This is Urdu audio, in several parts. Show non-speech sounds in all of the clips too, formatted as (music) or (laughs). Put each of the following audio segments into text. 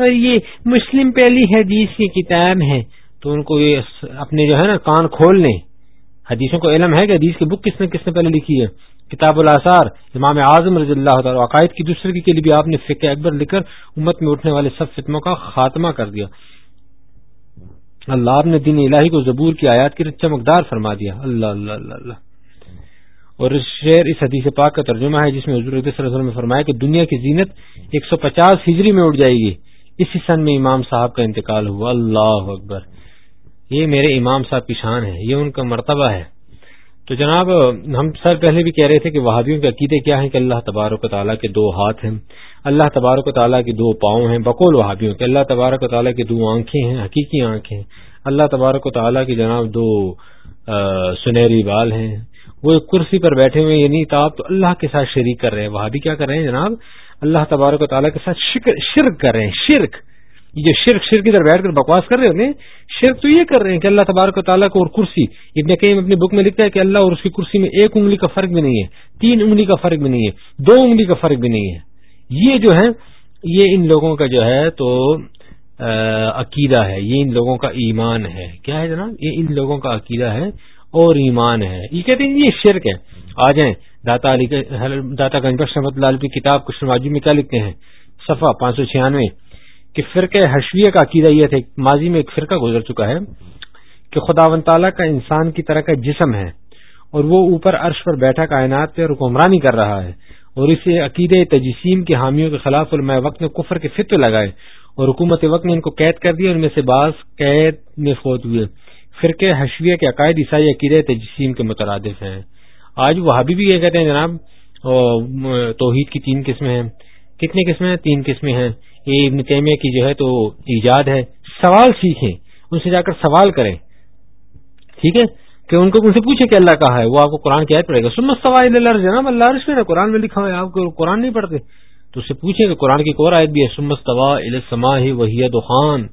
یہ مسلم پہلی حدیث کی کتاب ہے۔ تو ان کو یہ اپنے جو ہے نا کان کھول لیں۔ حدیثوں کو علم ہے کہ حدیث کی بک کس نے کس نے پہلے لکھی ہے۔ کتاب الاثار امام اعظم رضی اللہ تعالی عقائد کی دوسرے کے لیے بھی آپ نے فقہ اکبر لکھ کر امت میں اٹھنے والے سب فتموں کا خاتمہ کر دیا۔ اللہ آپ نے دین الہی کو زبور کی آیات کی چمکدار فرما دیا۔ اللہ اللہ اللہ اللہ۔ اور شعر، اس حدیث پاک کا ترجمہ ہے جس میں حضور صلی اللہ علیہ وسلم نے فرمایا کہ دنیا کی زینت ایک سو پچاس ہجری میں اٹھ جائے گی۔ اسی سن میں امام صاحب کا انتقال ہوا۔ اللہ اکبر۔ یہ میرے امام صاحب کی شان ہے، یہ ان کا مرتبہ ہے۔ تو جناب، ہم سر پہلے بھی کہہ رہے تھے کہ وہابیوں کے عقیدے کیا ہیں؟ کہ اللہ تبارک و تعالیٰ کے دو ہاتھ ہیں۔ اللہ تبارک و تعالیٰ کے دو پاؤں ہیں۔ بقول وہابیوں کے۔ اللہ تبارک و تعالیٰ کی دو آنکھیں ہیں، حقیقی آنکھیں اللہ تبارک و تعالیٰ کی جناب دو سنہری بال ہیں۔ وہ ایک کرسی پر بیٹھے ہوئے یعنی تو آپ تو اللہ کے ساتھ شریک کر رہے ہیں۔ وہابی کیا کر رہے ہیں جناب؟ اللہ تبارک و تعالیٰ کے ساتھ شرک کر رہے ہیں، شرک۔ یہ شرک شرک ادھر بیٹھ کر بکواس کر رہے ہیں شرک تو یہ کر رہے ہیں کہ اللہ تبارک و تعالیٰ کو اور کرسی۔ ابن کہیں اپنی بک میں لکھتا ہے کہ اللہ اور اس کی کرسی میں ایک انگلی کا فرق بھی نہیں ہے، تین انگلی کا فرق بھی نہیں ہے، دو انگلی کا فرق بھی نہیں ہے۔ یہ جو ہے، یہ ان لوگوں کا جو ہے تو عقیدہ ہے، یہ ان لوگوں کا ایمان ہے۔ کیا ہے جناب؟ یہ ان لوگوں کا عقیدہ ہے اور ایمان ہے۔ یہ کہتے ہیں جی، یہ شرک ہے۔ آ جائیں۔ داتا علی داتا گنج بخش رحمت اللہ کی کتاب کشن میں کیا لکھتے ہیں؟ صفحہ پانچ سو چھیانوے۔ کہ فرقہ حشویہ کا عقیدہ یہ تھا ماضی میں ایک فرقہ گزر چکا ہے کہ خدا و تعالیٰ کا انسان کی طرح کا جسم ہے اور وہ اوپر عرش پر بیٹھا کائنات پہ اور حکمرانی کر رہا ہے اور اسے عقید تجسیم کے حامیوں کے خلاف علماء وقت نے کفر کے فتو لگائے اور حکومت وقت نے ان کو قید کر دیا ان میں سے بعض قید میں فوت ہوئے۔ فرقے حشویہ کے عقائد عیسائی عقیدہ تجسیم کے مترادف ہیں۔ آج وہابی بھی یہ کہتے ہیں جناب توحید کی تین قسمیں ہیں۔ کتنی قسمیں ہیں؟ تین قسمیں ہیں۔ یہ ابن تیمیہ کی جو ہے تو ایجاد ہے۔ سوال سیکھیں، ان سے جا کر سوال کریں۔ ٹھیک ہے؟ کہ ان کو ان سے پوچھیں کہ اللہ کہا ہے؟ وہ آپ کو قرآن کی آیت پڑے گا۔ سمت سوال اللہ جناب، اللہ عرش میں قرآن میں لکھا ہوا ہے، آپ کو قرآن نہیں پڑھتے۔ تو اس سے پوچھیں کہ قرآن کی اور آیت بھی ہے سمت سوا السما ہے وہی خان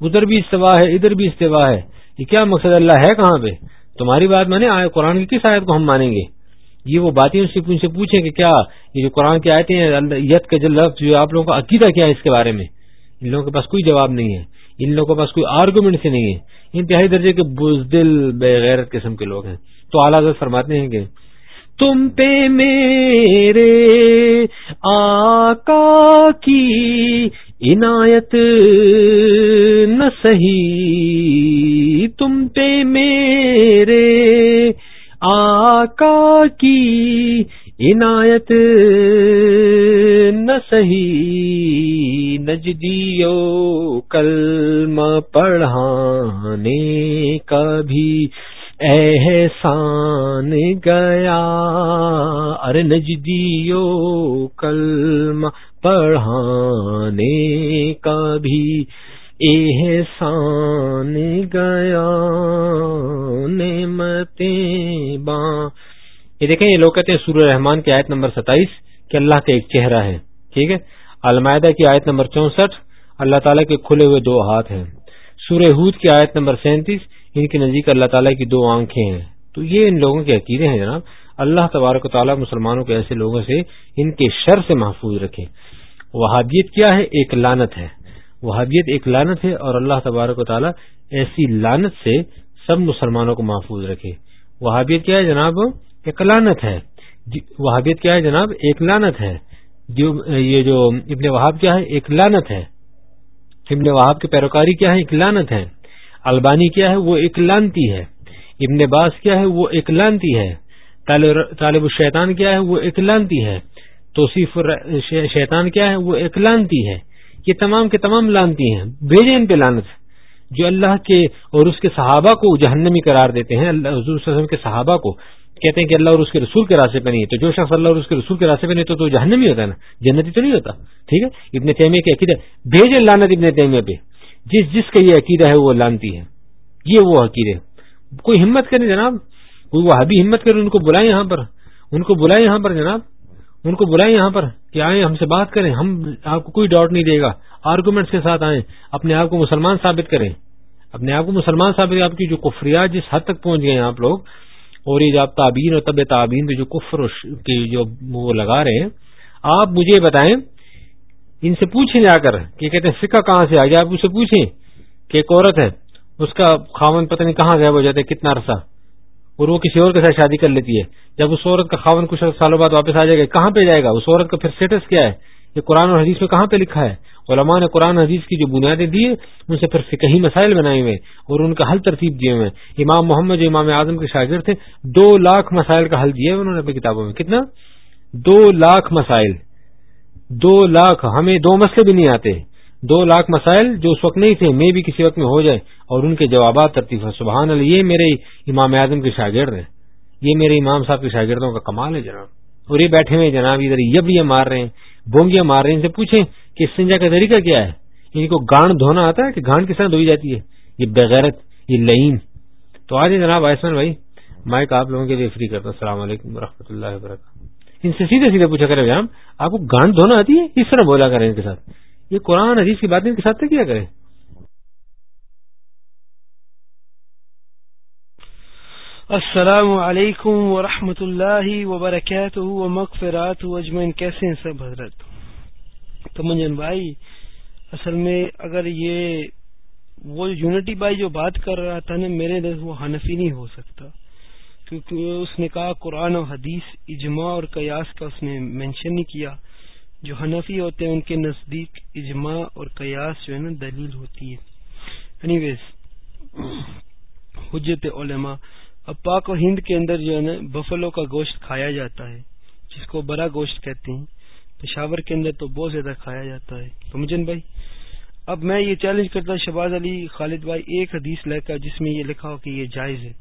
ادھر بھی استوا ہے، ادھر بھی استوا ہے۔ یہ کیا مقصد اللہ ہے کہاں پہ؟ تمہاری بات مانے آئے قرآن کی کس آیت کو ہم مانیں گے؟ یہ وہ باتیں ان سے پوچھیں کہ کیا یہ جو قرآن کی آیتیں ہیں یت کا جو لفظ جو آپ لوگوں کا عقیدہ کیا ہے اس کے بارے میں؟ ان لوگوں کے پاس کوئی جواب نہیں ہے۔ ان لوگوں کے پاس کوئی آرگومنٹ سے نہیں ہے۔ انتہائی درجے کے بزدل بغیر قسم کے لوگ ہیں۔ تو اعلیٰ فرماتے ہیں کہ تم پہ میرے آقا کی عنایت، نہ سہی تم پہ میرے آقا کی عنایت، نہ سہی نجدیو کلم پڑھانے کا بھی احسان گیا۔ ارے نجدیو کلم پڑھانے کا بھی احسان گیا۔ نعمتیں با۔ یہ دیکھیں، یہ لوگ کہتے ہیں سورہ رحمان کی آیت نمبر ستائیس کہ اللہ کا ایک چہرہ ہے، ٹھیک ہے؟ المائدہ کی آیت نمبر چونسٹھ، اللہ تعالیٰ کے کھلے ہوئے دو ہاتھ ہیں۔ سورہ ہود کی آیت نمبر سینتیس، ان کے نزدیک اللہ تعالیٰ کی دو آنکھیں ہیں۔ تو یہ ان لوگوں کے عقیدے ہیں جناب۔ اللہ تبارک و تعالیٰ مسلمانوں کے ایسے لوگوں سے ان کے شر سے محفوظ رکھے وہابیت کیا ہے؟ ایک لانت ہے۔ وہابیت ایک لانت ہے اور اللہ تبارک و تعالیٰ ایسی لانت سے سب مسلمانوں کو محفوظ رکھے۔ وہابیت کیا ہے جناب؟ ایک لانت ہے۔ جی، وہابیت کیا ہے جناب؟ ایک لانت ہے۔ جو، یہ جو ابن وہاب کیا ہے؟ ایک لانت ہے۔ ابن وہاب کی پیروکاری کیا ہے؟ ایک لانت ہے۔ البانی کیا ہے؟ وہ ایک لانتی ہے۔ ابن باس کیا ہے؟ وہ ایک لانتی ہے۔ طالب الشیطان کیا ہے؟ وہ ایک لانتی ہے۔ توصیف شیطان کیا ہے؟ وہ ایک لانتی ہے۔ یہ تمام کے تمام لانتی ہیں۔ بھیجے ان پہ لانت۔ جو اللہ کے اور اس کے صحابہ کو جہنمی قرار دیتے ہیں، اللہ حضور صلی اللہ علیہ وسلم کے صحابہ کو۔ کہتے ہیں کہ اللہ اور اس کے رسول کے راستے پہ نہیں ہے۔ تو جو شخص اللہ اور اس کے رسول کے راستے پہ نہیں تو تو جہنمی ہوتا ہے نا۔ جنتی تو نہیں ہوتا، ٹھیک ہے؟ ابن تیمیہ کی عقیدہ بھیجے لانت ابن تیمیہ پہ۔ جس جس کا یہ عقیدہ ہے، وہ لانتی ہے۔ یہ وہ عقیدے کوئی ہمت کرے جناب؟ کوئی وہ حبی ہمت کرے ان کو بلائیں یہاں پر۔ ان کو بلائیں یہاں پر جناب۔ ان کو بلائیں یہاں پر کہ آئیں، ہم سے بات کریں۔ ہم آپ کو کوئی ڈاؤٹ نہیں دے گا۔ آرگومنٹ کے ساتھ آئیں۔ اپنے آپ کو مسلمان ثابت کریں۔ اپنے آپ کو مسلمان ثابت آپ کی جو کفریات جس حد تک پہنچ گئے ہیں آپ لوگ، اور یہ جو آپ تعبین اور طب تعبین پہ جو کفر کی جو وہ لگا رہے ہیں، آپ مجھے بتائیں، ان سے پوچھیں جا کر کہ کہتے ہیں فکا کہاں سے آ گیا آپ اسے پوچھیں کہ ایک عورت ہے، اس کا خاون پتہ نہیں کہاں گیا ہو جاتا ہے، کتنا عرصہ؟ اور وہ کسی اور کے ساتھ شادی کر لیتی ہے۔ جب اس عورت کا خاون کچھ سالوں بعد واپس آ جائے گا کہاں پہ جائے گا؟ اس عورت کا پھر اسٹیٹس کیا ہے؟ یہ قرآن اور حدیث میں کہاں پہ لکھا ہے؟ علماء نے قرآن حدیث کی جو بنیادیں دی، ان سے پھر فکہی مسائل بنائے ہوئے اور ان کا حل ترتیب دیے ہوئے امام محمد جو امام اعظم کے شاگرد تھے، دو لاکھ مسائل کا حل دیے انہوں نے اپنی کتابوں میں۔ کتنا؟ دو لاکھ مسائل۔ دو لاکھ۔ ہمیں دو مسئلے بھی نہیں آتے۔ دو لاکھ مسائل جو اس وقت نہیں تھے، میں بھی کسی وقت میں ہو جائے اور ان کے جوابات ترتیب ہے سبحان اللہ، یہ میرے امام اعظم کے شاگرد ہیں۔ یہ میرے امام صاحب کے شاگردوں کا کمال ہے جناب۔ اور یہ بیٹھے ہوئے جناب، ادھر یب یہ مار رہے ہیں، بونگیاں مار رہے ہیں۔ ان سے پوچھیں کہ سنجا کا طریقہ کیا ہے؟ ان کو گانڈ دھونا آتا ہے کہ گانڈ کس طرح دھوئی جاتی ہے؟ یہ بغیرت، یہ لئیم تو آج جناب آئسن بھائی، مائک آپ لوگوں کے لیے فری کرتا ہوں۔ السلام علیکم و اللہ وبرکاتہ۔ ان سے سیدھے سیدھے پوچھا کرے جناب، آپ کو گانڈ دھونا آتی ہے؟ اس طرح بولا کریں ان کے ساتھ۔ یہ قرآن عزیز کی باتیں ان کے ساتھ کیا کریں۔ السلام علیکم ورحمۃ اللہ وبرکاتہ و مغفرات اجمین کیسے ہیں سب حضرت؟ تو منجن بھائی، اصل میں اگر یہ وہ یونٹی بھائی جو بات کر رہا تھا نا، میرے دل وہ حنفی نہیں ہو سکتا۔ کیونکہ اس نے کہا قرآن و حدیث اجماع اور قیاس کا اس نے مینشن نہیں کیا۔ جو حنفی ہوتے ہیں ان کے نزدیک اجماع اور قیاس جو ہے نا دلیل ہوتی ہے۔ اینی ویز حجت علماء، اب پاک و ہند کے اندر جو ہے نا بفلو کا گوشت کھایا جاتا ہے، جس کو بڑا گوشت کہتے ہیں۔ پشاور کے اندر تو بہت زیادہ کھایا جاتا ہے۔ سمجھن بھائی، اب میں یہ چیلنج کرتا شباز علی خالد بھائی ایک حدیث لے کر جس میں یہ لکھا ہو کہ یہ جائز ہے۔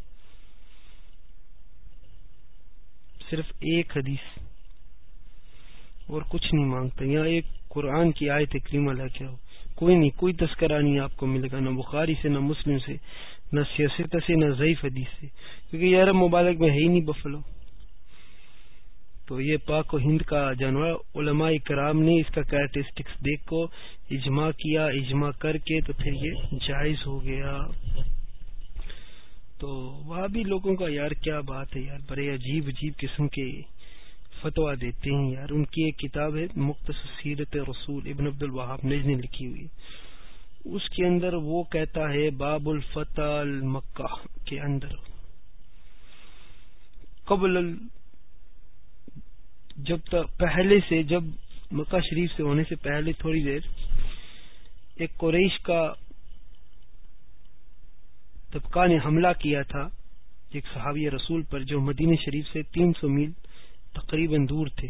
صرف ایک حدیث۔ اور کچھ نہیں مانگتا۔ یہاں ایک قرآن کی آیت کریمہ لے کے ہو کوئی نہیں، کوئی تذکرہ نہیں آپ کو ملے گا، نہ بخاری سے، نہ مسلم سے، نہ سیاست سے، نہ ضعیف حدیث سے۔ کیونکہ یہ عرب مبالک میں ہے ہی نہیں بفلو۔ تو یہ پاک و ہند کا جانور علماء کرام نے اس کا کیریکٹرسٹکس دیکھ کو اجماع کیا، اجماع کر کے تو پھر یہ جائز ہو گیا۔ تو وہاں بھی لوگوں کا یار کیا بات ہے یار، بڑے عجیب عجیب قسم کے فتوا دیتے ہیں یار۔ ان کی ایک کتاب ہے مختصر سیرت رسول ابن عبد الوہاب نج جی نے لکھی ہوئی۔ اس کے اندر وہ کہتا ہے، باب الفتح المکہ کے اندر۔ قبل جب تک پہلے سے، جب مکہ شریف سے ہونے سے پہلے تھوڑی دیر، ایک قریش کا طبقہ نے حملہ کیا تھا، ایک صحابی رسول پر جو مدینہ شریف سے تین سو میل تقریباً دور تھے۔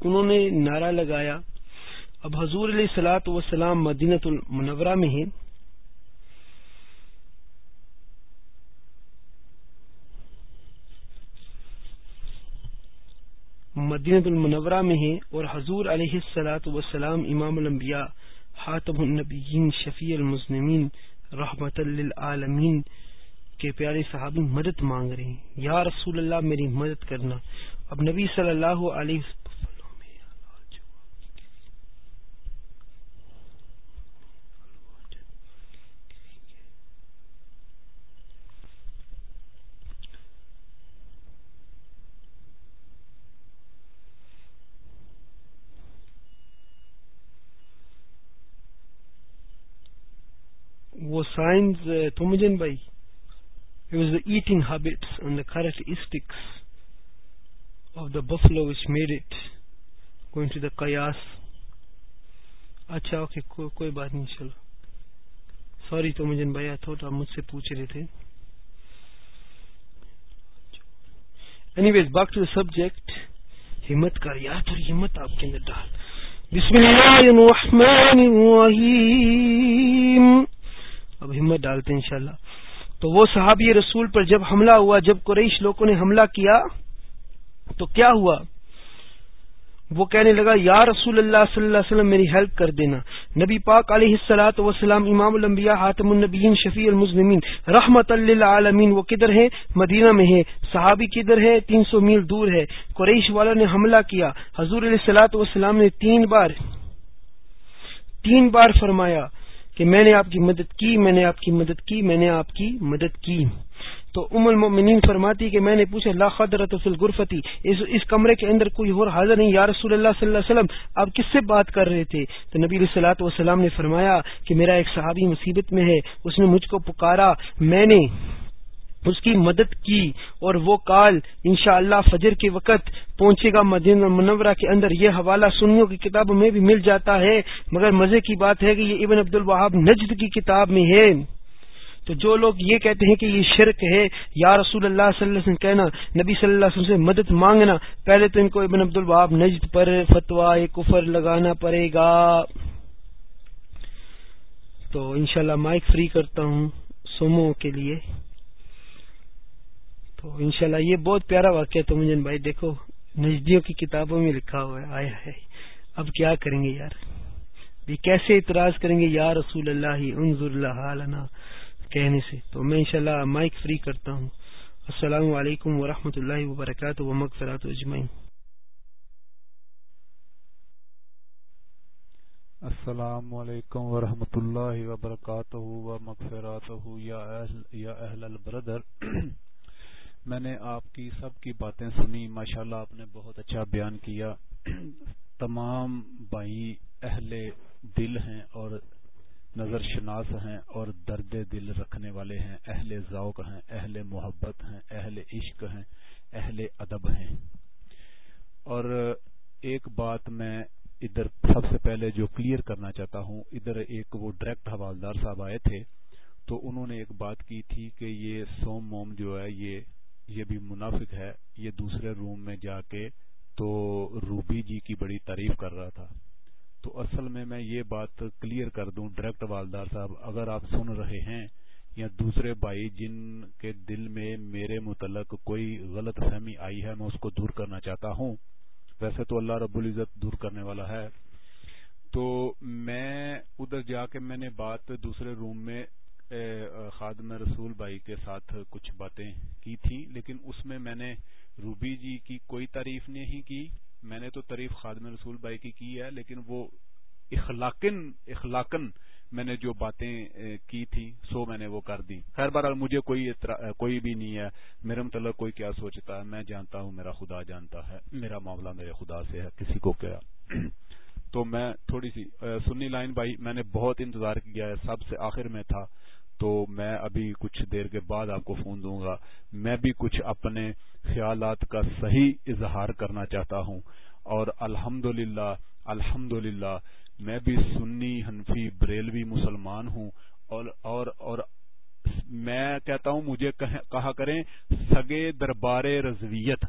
انہوں نے نعرہ لگایا، اب حضور علیہ سلاۃ وسلام مدینت المنورہ میں ہیں۔ مدینت المنورہ میں ہیں اور حضور علیہ السلاۃ وسلام امام الانبیاء حاتم النبیین، شفیع المسلمین رحمت للعالمین کے پیارے صحابی مدد مانگ رہے ہیں۔ یا رسول اللہ، میری مدد کرنا۔ اب نبی صلی اللہ علیہ وہ سائنس تومجن بھائی۔ It was the eating habits and the characteristics of the buffalo which made it going to the qiyas. اچھا اوکے کوئی بات نہیں چلو سوری تو مجھے بھائی تھوڑا آپ مجھ سے پوچھ رہے تھے۔ Anyways back to subject ہمت کر یا تھوڑی ہمت آپ کے اندر ڈال۔ بسم اللہ الرحمن الرحیم۔ اب ہمت ڈالتے ہیں، انشاءاللہ۔ تو وہ صحابی رسول پر جب حملہ ہوا، جب قریش لوگوں نے حملہ کیا، تو کیا ہوا؟ وہ کہنے لگا، یا رسول اللہ صلی اللہ علیہ وسلم، میری ہیلپ کر دینا۔ نبی پاک علیہ السلاۃ وسلام امام الانبیاء حاتم النبیین، شفیع المزمین رحمت اللہ عالمین وہ کدھر ہے مدینہ میں ہے صحابی کدھر ہے تین سو میل دور ہے۔ قریش والوں نے حملہ کیا۔ حضور علیہ السلاۃ وسلام نے تین بار تین بار فرمایا کہ میں نے آپ کی مدد کی، میں نے آپ کی مدد کی، میں نے آپ کی مدد کی۔ تو ام المؤمنین فرماتی کہ میں نے پوچھا، لا خدرت فی الغرفتی اس اس کمرے کے اندر کوئی اور حاضر نہیں؟ یا رسول اللہ صلی اللہ علیہ وسلم، آپ کس سے بات کر رہے تھے؟ تو نبی علیہ صلاحت والسلام نے فرمایا کہ میرا ایک صحابی مصیبت میں ہے، اس نے مجھ کو پکارا، میں نے اس کی مدد کی اور وہ کال انشاءاللہ اللہ فجر کے وقت پہنچے گا مدینہ منورہ کے اندر۔ یہ حوالہ سنیوں کی کتابوں میں بھی مل جاتا ہے، مگر مزے کی بات ہے کہ یہ ابن عبد الوہاب نجد کی کتاب میں ہے۔ تو جو لوگ یہ کہتے ہیں کہ یہ شرک ہے، یا رسول اللہ صلی اللہ علیہ وسلم کہنا، نبی صلی اللہ علیہ وسلم سے مدد مانگنا، پہلے تو ان کو ابن عبد الوہاب نجد پر فتویٰ کفر لگانا پڑے گا۔ تو انشاءاللہ مائک فری کرتا ہوں سومو کے لیے۔ تو انشاءاللہ یہ بہت پیارا واقعہ تو مجھے بھائی، دیکھو نزدیوں کی کتابوں میں لکھا ہوا ہے، آیا ہے۔ اب کیا کریں گے یار؟ بھی کیسے اعتراض کریں گے؟ یا رسول اللہ، انظر اللہ کہنے سے۔ تو میں انشاءاللہ مائک فری کرتا ہوں۔ السلام علیکم ورحمۃ اللہ وبرکاتہ و مغفرات اجمعین۔ السلام علیکم ورحمۃ اللہ وبرکاتہ و مغفرات یا اہل البردر میں نے آپ کی سب کی باتیں سنی، ماشاءاللہ آپ نے بہت اچھا بیان کیا۔ تمام بھائی اہل دل ہیں اور نظر شناس ہیں اور درد دل رکھنے والے ہیں۔ اہل ذوق ہیں، اہل محبت ہیں، اہل عشق ہیں، اہل ادب ہیں۔ اور ایک بات میں ادھر سب سے پہلے جو کلیئر کرنا چاہتا ہوں، ادھر ایک وہ ڈائریکٹ حوالدار صاحب آئے تھے تو انہوں نے ایک بات کی تھی کہ یہ سوم موم جو ہے، یہ یہ بھی منافق ہے، یہ دوسرے روم میں جا کے تو روبی جی کی بڑی تعریف کر رہا تھا۔ تو اصل میں میں یہ بات کلیئر کر دوں ڈائریکٹ والدار صاحب، اگر آپ سن رہے ہیں یا دوسرے بھائی جن کے دل میں میرے متعلق کوئی غلط فہمی آئی ہے، میں اس کو دور کرنا چاہتا ہوں۔ ویسے تو اللہ رب العزت دور کرنے والا ہے۔ تو میں ادھر جا کے میں نے بات دوسرے روم میں خادم رسول بھائی کے ساتھ کچھ باتیں کی تھی لیکن اس میں میں نے روبی جی کی کوئی تعریف نہیں کی۔ میں نے تو تعریف خادم رسول بھائی کی کی ہے، لیکن وہ اخلاقن اخلاقن میں نے جو باتیں کی تھی سو میں نے وہ کر دی۔ خیر بار مجھے کوئی کوئی بھی نہیں ہے۔ میرے متعلق کوئی کیا سوچتا ہے؟ میں جانتا ہوں، میرا خدا جانتا ہے، میرا معاملہ میرے خدا سے ہے، کسی کو کیا۔ تو میں تھوڑی سی سنی لائن بھائی، میں نے بہت انتظار کیا ہے، سب سے آخر میں تھا۔ تو میں ابھی کچھ دیر کے بعد آپ کو فون دوں گا۔ میں بھی کچھ اپنے خیالات کا صحیح اظہار کرنا چاہتا ہوں۔ اور الحمد للہ الحمد للہ میں بھی سنی حنفی بریلوی مسلمان ہوں۔ اور اور اور میں کہتا ہوں، مجھے کہا کریں، سگے دربار رضویت۔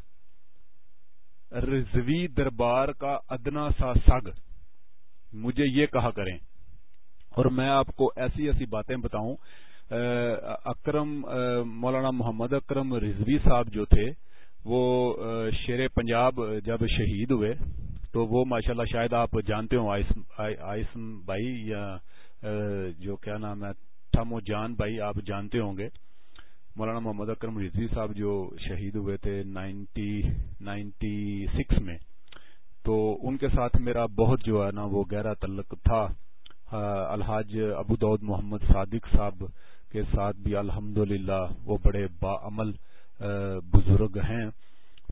رضوی دربار کا ادنا سا سگ۔ مجھے یہ کہا کریں۔ اور میں آپ کو ایسی ایسی باتیں بتاؤں۔ اکرم مولانا محمد اکرم رضوی صاحب جو تھے، وہ شیر پنجاب جب شہید ہوئے، تو وہ ماشاءاللہ شاید آپ جانتے ہوں آئسم بھائی یا جو کیا نام ہے، تھمو جان بھائی آپ جانتے ہوں گے۔ مولانا محمد اکرم رضوی صاحب جو شہید ہوئے تھے نائنٹی نائنٹی سکس میں، تو ان کے ساتھ میرا بہت جو ہے نا، وہ گہرا تعلق تھا۔ الحاج ابو دود محمد صادق صاحب کے ساتھ بھی الحمد وہ بڑے با عمل بزرگ ہیں۔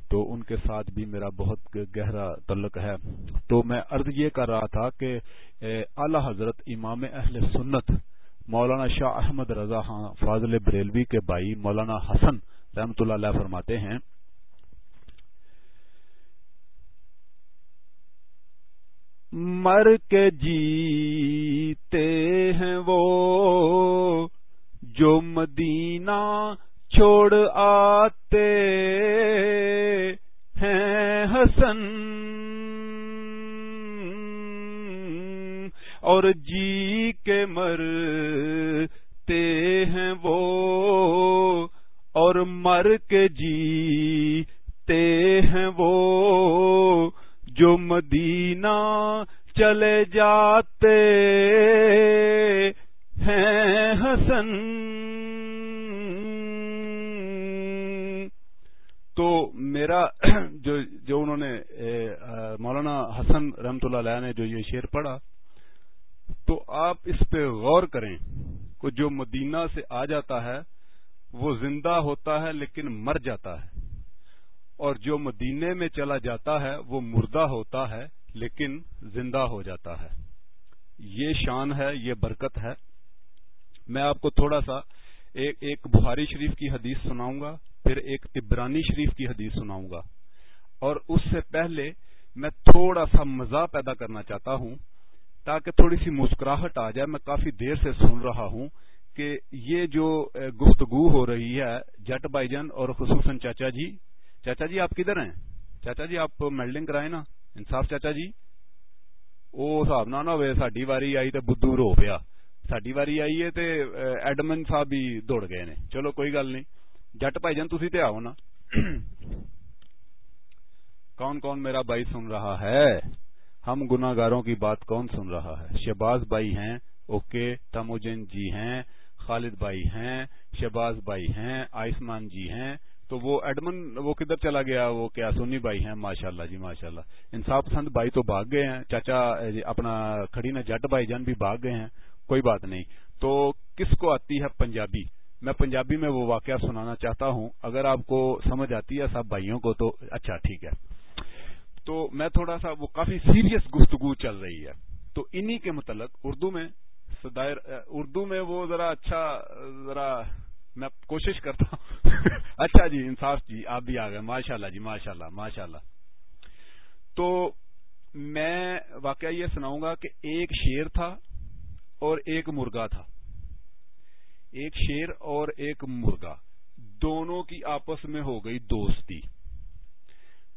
تو ان کے ساتھ بھی میرا بہت گہرا تعلق ہے۔ تو میں عرض یہ کر رہا تھا کہ اعلی حضرت امام اہل سنت مولانا شاہ احمد رضا خان فاضل بریلوی کے بھائی مولانا حسن رحمت اللہ علیہ فرماتے ہیں۔ مر کے جیتے ہیں وہ۔ جو مدینہ چھوڑ آتے ہیں حسن، اور جی کے مرتے ہیں وہ۔ اور مر کے جیتے ہیں وہ۔ جو مدینہ چلے جاتے ہیں حسن۔ تو میرا (clears throat) جو جو انہوں نے مولانا حسن رحمت اللہ علیہ نے جو یہ شعر پڑھا، تو آپ اس پہ غور کریں کہ جو مدینہ سے آ جاتا ہے، وہ زندہ ہوتا ہے لیکن مر جاتا ہے۔ اور جو مدینے میں چلا جاتا ہے وہ مردہ ہوتا ہے، لیکن زندہ ہو جاتا ہے۔ یہ شان ہے، یہ برکت ہے۔ میں آپ کو تھوڑا سا ایک ایک بخاری شریف کی حدیث سناؤں گا، پھر ایک تبرانی شریف کی حدیث سناؤں گا۔ اور اس سے پہلے میں تھوڑا سا مزہ پیدا کرنا چاہتا ہوں، تاکہ تھوڑی سی مسکراہٹ آ جائے۔ میں کافی دیر سے سن رہا ہوں کہ یہ جو گفتگو ہو رہی ہے جٹ بائی جن اور خصوصاً چاچا جی چاچا جی آپ کدھر ہیں؟ چاچا جی آپ میلڈنگ کرائے نا؟ انصاف چاچا جی۔ وہ حساب نہ ہوئے ساری واری آئی تو بدھو رو پیا۔ ساری واری آئی ہے ایڈمن صاحب بھی دوڑ گئے نے۔ چلو، کوئی گل نہیں۔ جٹ بھائی جان تھی آؤ نا۔ کون کون میرا بھائی سن رہا ہے؟ ہم گناگاروں کی بات کون سن رہا ہے؟ شہباز بھائی ہیں، اوکے۔ تموجن جی ہیں، خالد بھائی ہیں، شہباز بھائی ہیں آئسمان جی ہیں تو وہ ایڈمن، وہ کدھر چلا گیا؟ وہ کیا سونی بھائی ہیں؟ ماشاء اللہ جی ماشاء اللہ انصاف پسند بھائی تو بھاگ گئے ہیں۔ چاچا جی، اپنا کھڑی نا جٹ بھائی جان بھی بھاگ گئے ہیں۔ کوئی بات نہیں۔ تو کس کو آتی ہے پنجابی؟ میں پنجابی میں وہ واقعہ سنانا چاہتا ہوں۔ اگر آپ کو سمجھ آتی ہے سب بھائیوں کو تو اچھا ٹھیک ہے۔ تو میں تھوڑا سا، وہ کافی سیریس گفتگو چل رہی ہے۔ تو انہی کے متعلق اردو میں اردو میں وہ ذرا اچھا ذرا میں کوشش کرتا ہوں۔ (laughs) اچھا جی انصاف جی آپ بھی آ گئے۔ ماشاء اللہ جی ماشاء اللہ ماشاء اللہ تو میں واقعہ یہ سناؤں گا کہ ایک شیر تھا اور ایک مرغا تھا۔ ایک شیر اور ایک مرغا۔ دونوں کی آپس میں ہو گئی دوستی۔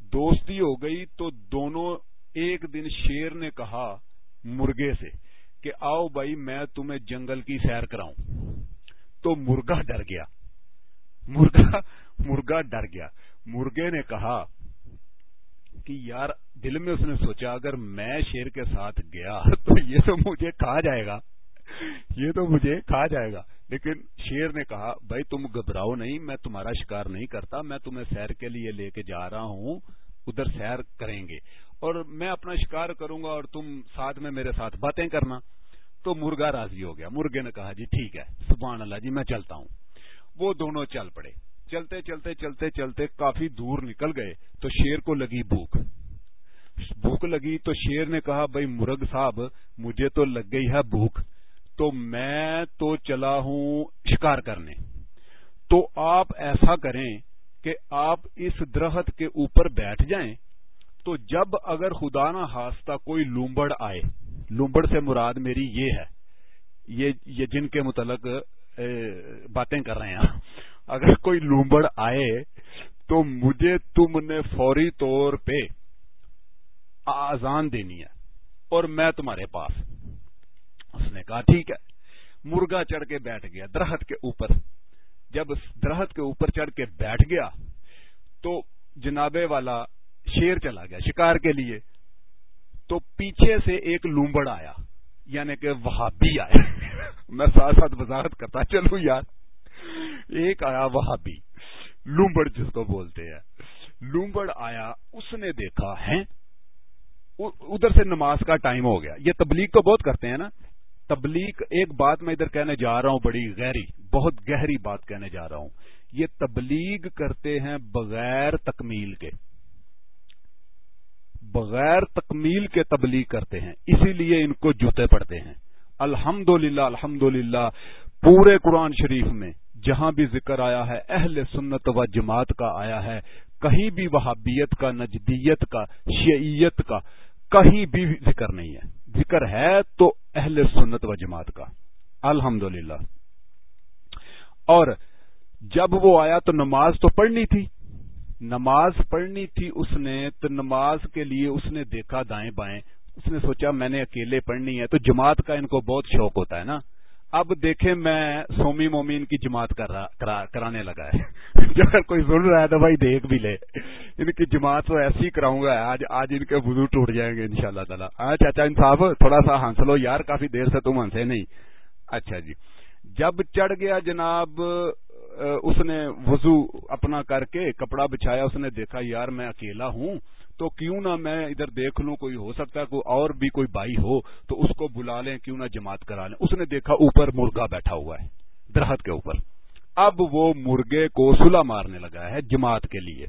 دوستی ہو گئی تو دونوں ایک دن شیر نے کہا مرغے سے کہ آؤ بھائی، میں تمہیں جنگل کی سیر کراؤں۔ تو مرغا ڈر گیا۔ مرغا مرغا ڈر گیا۔ مرغے نے کہا کہ یار دل میں اس نے سوچا اگر میں شیر کے ساتھ گیا (laughs) تو یہ تو مجھے کہا جائے گا۔ یہ تو مجھے کھا جائے گا۔ لیکن شیر نے کہا، بھائی تم گھبراؤ نہیں، میں تمہارا شکار نہیں کرتا، میں تمہیں سیر کے لیے لے کے جا رہا ہوں، ادھر سیر کریں گے۔ اور میں اپنا شکار کروں گا اور تم ساتھ میں میرے ساتھ باتیں کرنا۔ تو مرغا راضی ہو گیا۔ مرغے نے کہا جی ٹھیک ہے، سبحان اللہ جی میں چلتا ہوں۔ وہ دونوں چل پڑے۔ چلتے چلتے چلتے چلتے کافی دور نکل گئے، تو شیر کو لگی بھوک۔ بھوک لگی تو شیر نے کہا، بھائی مرغ صاحب، مجھے تو لگ گئی ہے بھوک، تو میں تو چلا ہوں شکار کرنے۔ تو آپ ایسا کریں کہ آپ اس درخت کے اوپر بیٹھ جائیں، تو جب اگر خدا نہ ہاستا کوئی لومبڑ آئے لومبڑ سے مراد میری یہ ہے، یہ جن کے متعلق باتیں کر رہے ہیں۔ اگر کوئی لومبڑ آئے تو مجھے تم نے فوری طور پہ آزان دینی ہے اور میں تمہارے پاس۔ اس نے کہا، ٹھیک ہے۔ مرغا چڑھ کے بیٹھ گیا، درخت کے اوپر۔ جب درخت کے اوپر چڑھ کے بیٹھ گیا تو جنابے والا شیر چلا گیا، شکار کے لیے۔ تو پیچھے سے ایک لومبڑ آیا یعنی کہ وہابی آیا۔ (laughs) میں ساتھ ساتھ وضاحت کرتا چلوں یار۔ ایک آیا وہابی، لومبڑ جس کو بولتے ہیں۔ لومبڑ آیا، اس نے دیکھا ہے ادھر سے نماز کا ٹائم ہو گیا۔ یہ تبلیغ تو بہت کرتے ہیں نا۔ تبلیغ، ایک بات میں ادھر کہنے جا رہا ہوں، بڑی گہری، بہت گہری بات کہنے جا رہا ہوں۔ یہ تبلیغ کرتے ہیں بغیر تکمیل کے۔ بغیر تکمیل کے تبلیغ کرتے ہیں، اسی لیے ان کو جوتے پڑتے ہیں۔ الحمد للہ الحمد پورے قرآن شریف میں جہاں بھی ذکر آیا ہے، اہل سنت و جماعت کا آیا ہے، کہیں بھی وہابیت کا، نجدیت کا، شیعیت کا، کہیں بھی ذکر نہیں ہے۔ ذکر ہے تو اہل سنت و جماعت کا۔ الحمد اور جب وہ آیا تو نماز تو پڑھنی تھی۔ نماز پڑھنی تھی اس نے، تو نماز کے لیے اس نے دیکھا دائیں بائیں۔ اس نے سوچا، میں نے اکیلے پڑھنی ہے تو جماعت کا ان کو بہت شوق ہوتا ہے نا۔ اب دیکھیں، میں سومی مومین کی جماعت کر کرانے لگا ہے۔ (laughs) اگر کوئی سن رہا ہے تو بھائی دیکھ بھی لے۔ ان کی جماعت تو ایسی کراؤں گا، آج آج ان کے وضو ٹوٹ جائیں گے انشاءاللہ تعالی۔ ہاں چاچا انصاف، تھوڑا سا ہنس لو، یار کافی دیر سے تم ہنسے نہیں۔ اچھا جی۔ جب چڑھ گیا جناب اس نے وضو اپنا کر کے کپڑا بچھایا، اس نے دیکھا، یار میں اکیلا ہوں، تو کیوں نہ میں ادھر دیکھ لوں، کوئی ہو سکتا ہے، کوئی اور بھی کوئی بھائی ہو، تو اس کو بلا لیں، کیوں نہ جماعت کرا لیں۔ اس نے دیکھا اوپر مرغا بیٹھا ہوا ہے، درخت کے اوپر۔ اب وہ مرغے کو سلا مارنے لگا ہے جماعت کے لیے۔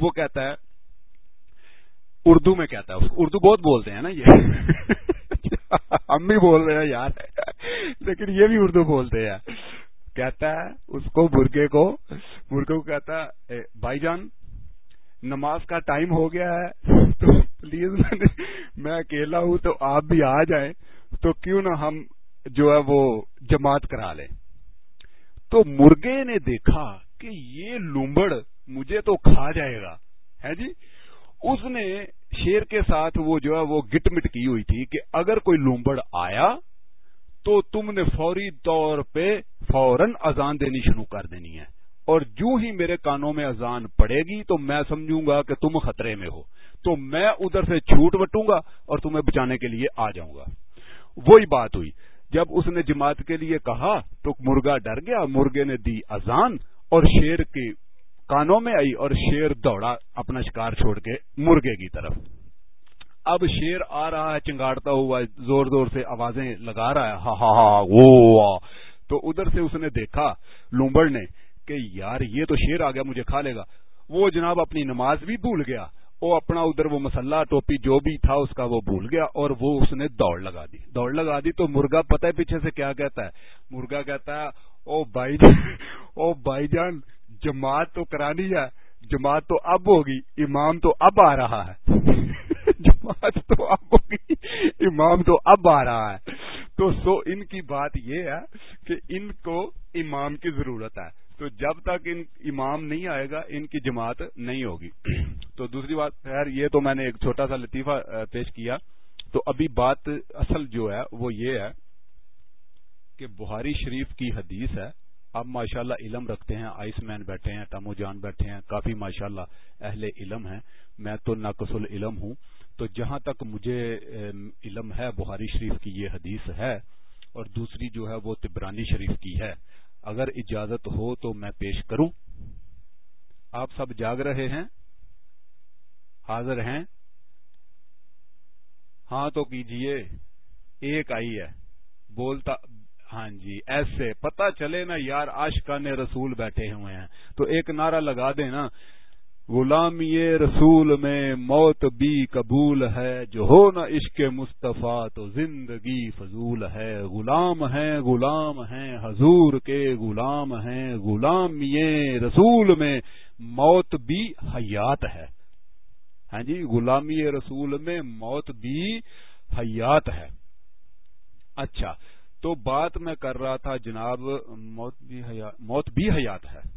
وہ کہتا ہے، اردو میں کہتا ہے اردو بہت بولتے ہیں نا یہ۔ (laughs) ہم بھی بول رہے ہیں یار، لیکن یہ بھی اردو بولتے ہیں۔ کہتا ہے، اس کو مرغے کو مرغے کو کہتا ہے بھائی جان، نماز کا ٹائم ہو گیا ہے، تو پلیز (laughs) میں اکیلا ہوں، تو آپ بھی آ جائیں، تو کیوں نہ ہم جو ہے وہ جماعت کرا لیں. تو مرغے نے دیکھا کہ یہ لومبڑ مجھے تو کھا جائے گا، ہے جی؟ اس نے شیر کے ساتھ وہ جو ہے وہ گٹ مٹ کی ہوئی تھی کہ اگر کوئی لومبڑ آیا تو تم نے فوری طور پہ فوراً اذان دینی شروع کر دینی ہے۔ اور جو ہی میرے کانوں میں اذان پڑے گی تو میں سمجھوں گا کہ تم خطرے میں ہو۔ تو میں ادھر سے چھوٹ بٹوں گا اور تمہیں بچانے کے لیے آ جاؤں گا۔ وہی بات ہوئی۔ جب اس نے جماعت کے لیے کہا تو مرغا ڈر گیا۔ مرغے نے دی اذان اور شیر کے کانوں میں آئی اور شیر دوڑا اپنا شکار چھوڑ کے مرغے کی طرف۔ اب شیر آ رہا ہے، چنگاڑتا ہوا زور زور سے آوازیں لگا رہا ہے، ہا ہا ہا وہ۔ تو ادھر سے اس نے دیکھا لومبڑ نے کہ یار یہ تو شیر آ گیا، مجھے کھا لے گا۔ وہ جناب اپنی نماز بھی بھول گیا۔ وہ اپنا ادھر وہ مسلح ٹوپی جو بھی تھا اس کا وہ بھول گیا اور وہ اس نے دوڑ لگا دی۔ دوڑ لگا دی تو مرغا پتہ ہے پیچھے سے کیا کہتا ہے؟ مرغا کہتا ہے، او بھائی جان، او بھائی جان، جماعت تو کرانی ہے، جماعت تو اب ہوگی، امام تو اب آ رہا ہے۔ جماعت تو اب ہوگی امام تو اب آ رہا ہے۔ تو سو ان کی بات یہ ہے کہ ان کو امام کی ضرورت ہے۔ تو جب تک ان امام نہیں آئے گا، ان کی جماعت نہیں ہوگی۔ تو دوسری بات، خیر، یہ تو میں نے ایک چھوٹا سا لطیفہ پیش کیا۔ تو ابھی بات اصل جو ہے وہ یہ ہے کہ بہاری شریف کی حدیث ہے۔ اب ماشاءاللہ علم رکھتے ہیں، آئس مین بیٹھے ہیں، تمو جان بیٹھے ہیں، کافی ماشاءاللہ اہل علم ہیں۔ میں تو ناقص العلم ہوں۔ تو جہاں تک مجھے علم ہے بہاری شریف کی یہ حدیث ہے، اور دوسری جو ہے وہ تبرانی شریف کی ہے۔ اگر اجازت ہو تو میں پیش کروں۔ آپ سب جاگ رہے ہیں؟ حاضر ہیں؟ ہاں تو کیجیے، ایک آئی ہے۔ بولتا ہاں جی ایسے پتا چلے نا یار آشکان رسول بیٹھے ہوئے ہیں۔ تو ایک نعرہ لگا دیں نا غلامی رسول میں موت بھی قبول ہے، جو ہو نا عشق مصطفیٰ تو زندگی فضول ہے۔ غلام ہیں غلام ہیں، حضور کے غلام ہیں۔ غلامی رسول میں موت بھی حیات ہے۔ ہاں جی غلامی رسول میں موت بھی حیات ہے۔ اچھا تو بات میں کر رہا تھا جناب، موت بھی حیات موت بھی حیات ہے۔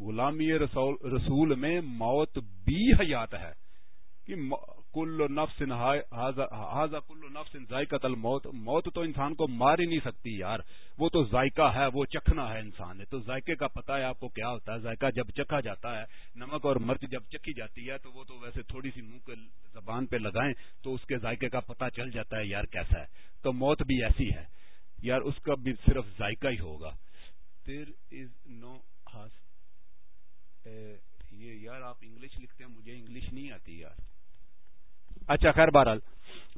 غلامی رسول میں موت بھی حیات ہے کہ کل نفس حاضہ کل نفس ذائقہ الموت. موت تو انسان کو مار ہی نہیں سکتی یار. وہ تو ذائقہ ہے، وہ چکھنا ہے انسان. نے تو ذائقے کا پتہ ہے آپ کو کیا ہوتا ہے؟ ذائقہ جب چکھا جاتا ہے، نمک اور مرچ جب چکھی جاتی ہے، تو وہ تو ویسے تھوڑی سی منہ کے زبان پہ لگائیں تو اس کے ذائقے کا پتہ چل جاتا ہے یار کیسا ہے. تو موت بھی ایسی ہے. یار اس کا بھی صرف ذائقہ ہی ہوگا. دیر از نو یہ یار آپ انگلش لکھتے ہیں، مجھے انگلش نہیں آتی یار۔ اچھا خیر بہرحال،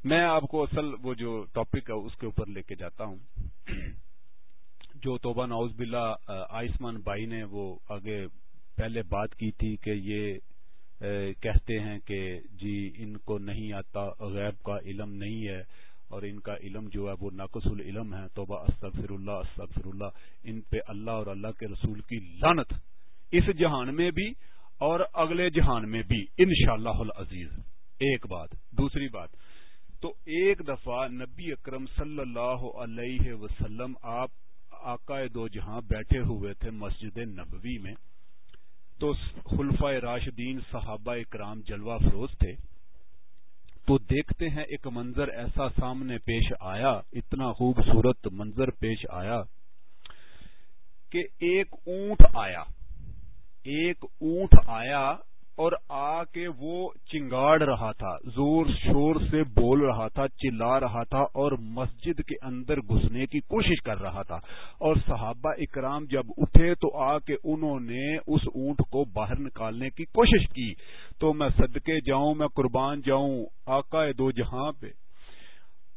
میں آپ کو اصل وہ جو ٹاپک ہے، اس کے اوپر لے کے جاتا ہوں۔ جو توبہ ناؤز بلا آئسمان بھائی نے وہ آگے پہلے بات کی تھی کہ یہ کہتے ہیں کہ جی ان کو نہیں آتا، غیب کا علم نہیں ہے، اور ان کا علم جو ہے، وہ ناقص العلم ہے۔ توبہ، استغفر اللہ استغفر اللہ۔ ان پہ اللہ اور اللہ کے رسول کی لانت اس جہان میں بھی اور اگلے جہان میں بھی، انشاءاللہ العزیز۔ ایک بات، دوسری بات۔ تو ایک دفعہ نبی اکرم صلی اللہ علیہ وسلم، آپ آقا دو جہاں بیٹھے ہوئے تھے مسجد نبوی میں، تو خلفہ راشدین صحابہ اکرام جلوہ فروز تھے۔ تو دیکھتے ہیں ایک منظر ایسا سامنے پیش آیا، اتنا خوبصورت منظر پیش آیا کہ ایک اونٹ آیا۔ ایک اونٹ آیا اور آ کے وہ چنگاڑ رہا تھا، زور شور سے بول رہا تھا، چلا رہا تھا اور مسجد کے اندر گھسنے کی کوشش کر رہا تھا۔ اور صحابہ اکرام جب اٹھے تو آ کے انہوں نے اس اونٹ کو باہر نکالنے کی کوشش کی۔ تو میں صدقے جاؤں، میں قربان جاؤں، آقا دو جہاں پہ۔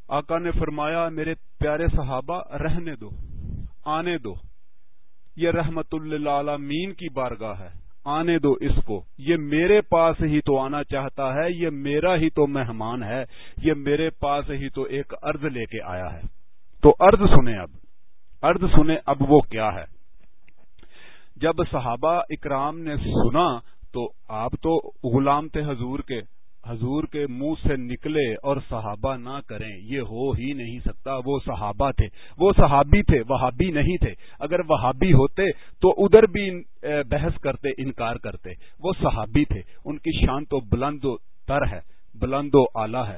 آقا نے فرمایا، میرے پیارے صحابہ، رہنے دو، آنے دو۔ یہ رحمت اللہ مین کی بارگاہ ہے۔ آنے دو اس کو۔ یہ میرے پاس ہی تو آنا چاہتا ہے، یہ میرا ہی تو مہمان ہے، یہ میرے پاس ہی تو ایک ارض لے کے آیا ہے۔ تو ارض سنیں اب۔ ارض سنیں اب وہ کیا ہے۔ جب صحابہ اکرام نے سنا تو آپ تو غلام تھے حضور کے۔ حضور کے منہ سے نکلے اور صحابہ نہ کریں، یہ ہو ہی نہیں سکتا۔ وہ صحابہ تھے۔ وہ صحابی تھے، وہابی نہیں تھے۔ اگر وہابی ہوتے تو ادھر بھی بحث کرتے، انکار کرتے۔ وہ صحابی تھے۔ ان کی شان تو بلند و تر ہے، بلند و اعلی ہے۔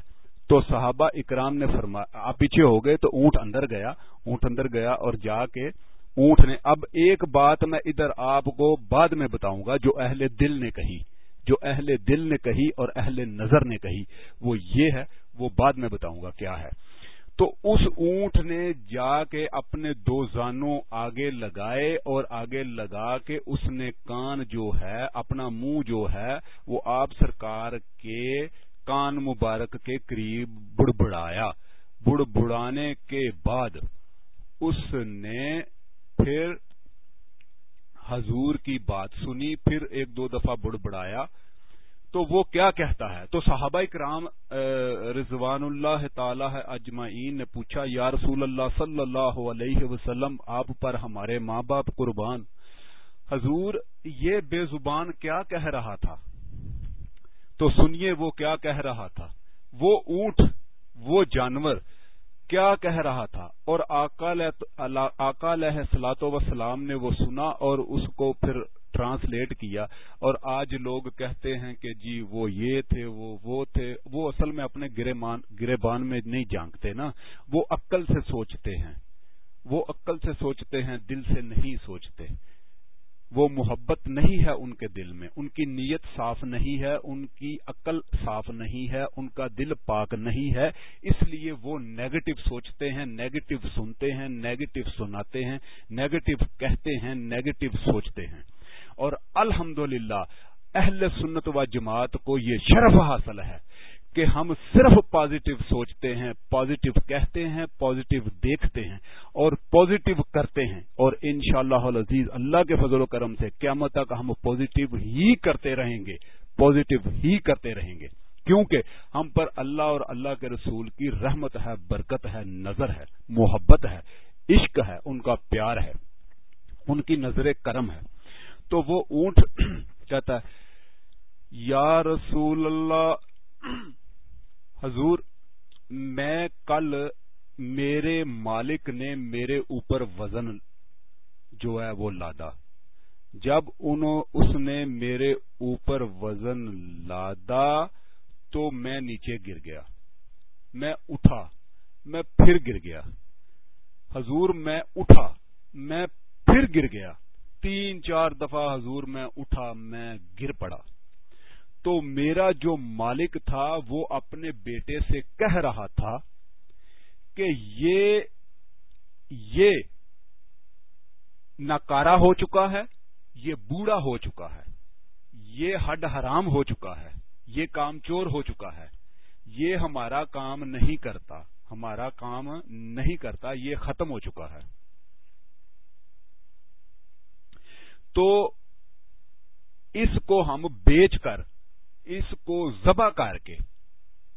تو صحابہ اکرام نے فرمایا آپ پیچھے ہو گئے تو اونٹ اندر گیا، اونٹ اندر گیا اور جا کے اونٹ نے، اب ایک بات میں ادھر آپ کو بعد میں بتاؤں گا جو اہل دل نے کہی۔ جو اہل دل نے کہی اور اہل نظر نے کہی، وہ یہ ہے، وہ بعد میں بتاؤں گا کیا ہے۔ تو اس اونٹ نے جا کے اپنے دو زانوں آگے لگائے اور آگے لگا کے اس نے کان جو ہے، اپنا منہ جو ہے، وہ آپ سرکار کے کان مبارک کے قریب بڑبڑایا۔ بڑبڑانے کے بعد اس نے پھر حضور کی بات سنی، پھر ایک دو دفعہ بڑ بڑایا۔ تو وہ کیا کہتا ہے؟ تو صحابہ کرام رضوان اللہ تعالی اجمعین نے پوچھا، یا رسول اللہ صلی اللہ علیہ وسلم، آپ پر ہمارے ماں باپ قربان۔ حضور، یہ بے زبان کیا کہہ رہا تھا؟ تو سنیے وہ کیا کہہ رہا تھا؟ وہ اونٹ، وہ جانور کیا کہہ رہا تھا؟ اور آقا علیہ سلاط وسلام نے وہ سنا اور اس کو پھر ٹرانسلیٹ کیا۔ اور آج لوگ کہتے ہیں کہ جی وہ یہ تھے، وہ وہ تھے۔ وہ اصل میں اپنے گرے بان میں نہیں جانگتے نا۔ وہ عقل سے سوچتے ہیں۔ وہ عقل سے سوچتے ہیں، دل سے نہیں سوچتے۔ وہ محبت نہیں ہے ان کے دل میں۔ ان کی نیت صاف نہیں ہے، ان کی عقل صاف نہیں ہے، ان کا دل پاک نہیں ہے۔ اس لیے وہ نیگیٹو سوچتے ہیں نیگیٹو سنتے ہیں نیگیٹو سناتے ہیں نیگیٹو کہتے ہیں نیگیٹو سوچتے ہیں۔ اور الحمد اہل سنت و جماعت کو یہ شرف حاصل ہے۔ کہ ہم صرف پازیٹو سوچتے ہیں پازیٹو کہتے ہیں پازیٹو دیکھتے ہیں اور پازیٹو کرتے ہیں۔ اور ان شاء اللہ اللہ کے فضل و کرم سے قیامت تک ہم پازیٹو ہی کرتے رہیں گے پازیٹو ہی کرتے رہیں گے۔ کیونکہ ہم پر اللہ اور اللہ کے رسول کی رحمت ہے، برکت ہے، نظر ہے، محبت ہے، عشق ہے، ان کا پیار ہے، ان کی نظر کرم ہے۔ تو وہ اونٹ (clears throat) کہتا ہے، یا رسول اللہ (clears throat) حضور، میں کل میرے مالک نے میرے اوپر وزن جو ہے وہ لادا۔ جب انہوں، اس نے میرے اوپر وزن لادا تو میں نیچے گر گیا۔ میں اٹھا، میں پھر گر گیا۔ حضور، میں اٹھا، میں پھر گر گیا۔ تین، چار دفعہ حضور، میں اٹھا، میں گر پڑا۔ تو میرا جو مالک تھا وہ اپنے بیٹے سے کہہ رہا تھا کہ یہ یہ ناکارا ہو چکا ہے، یہ بوڑھا ہو چکا ہے، یہ ہڈ حرام ہو چکا ہے، یہ کام چور ہو چکا ہے، یہ ہمارا کام نہیں کرتا، ہمارا کام نہیں کرتا، یہ ختم ہو چکا ہے۔ تو اس کو ہم بیچ کر اس کو ذبح کر کے،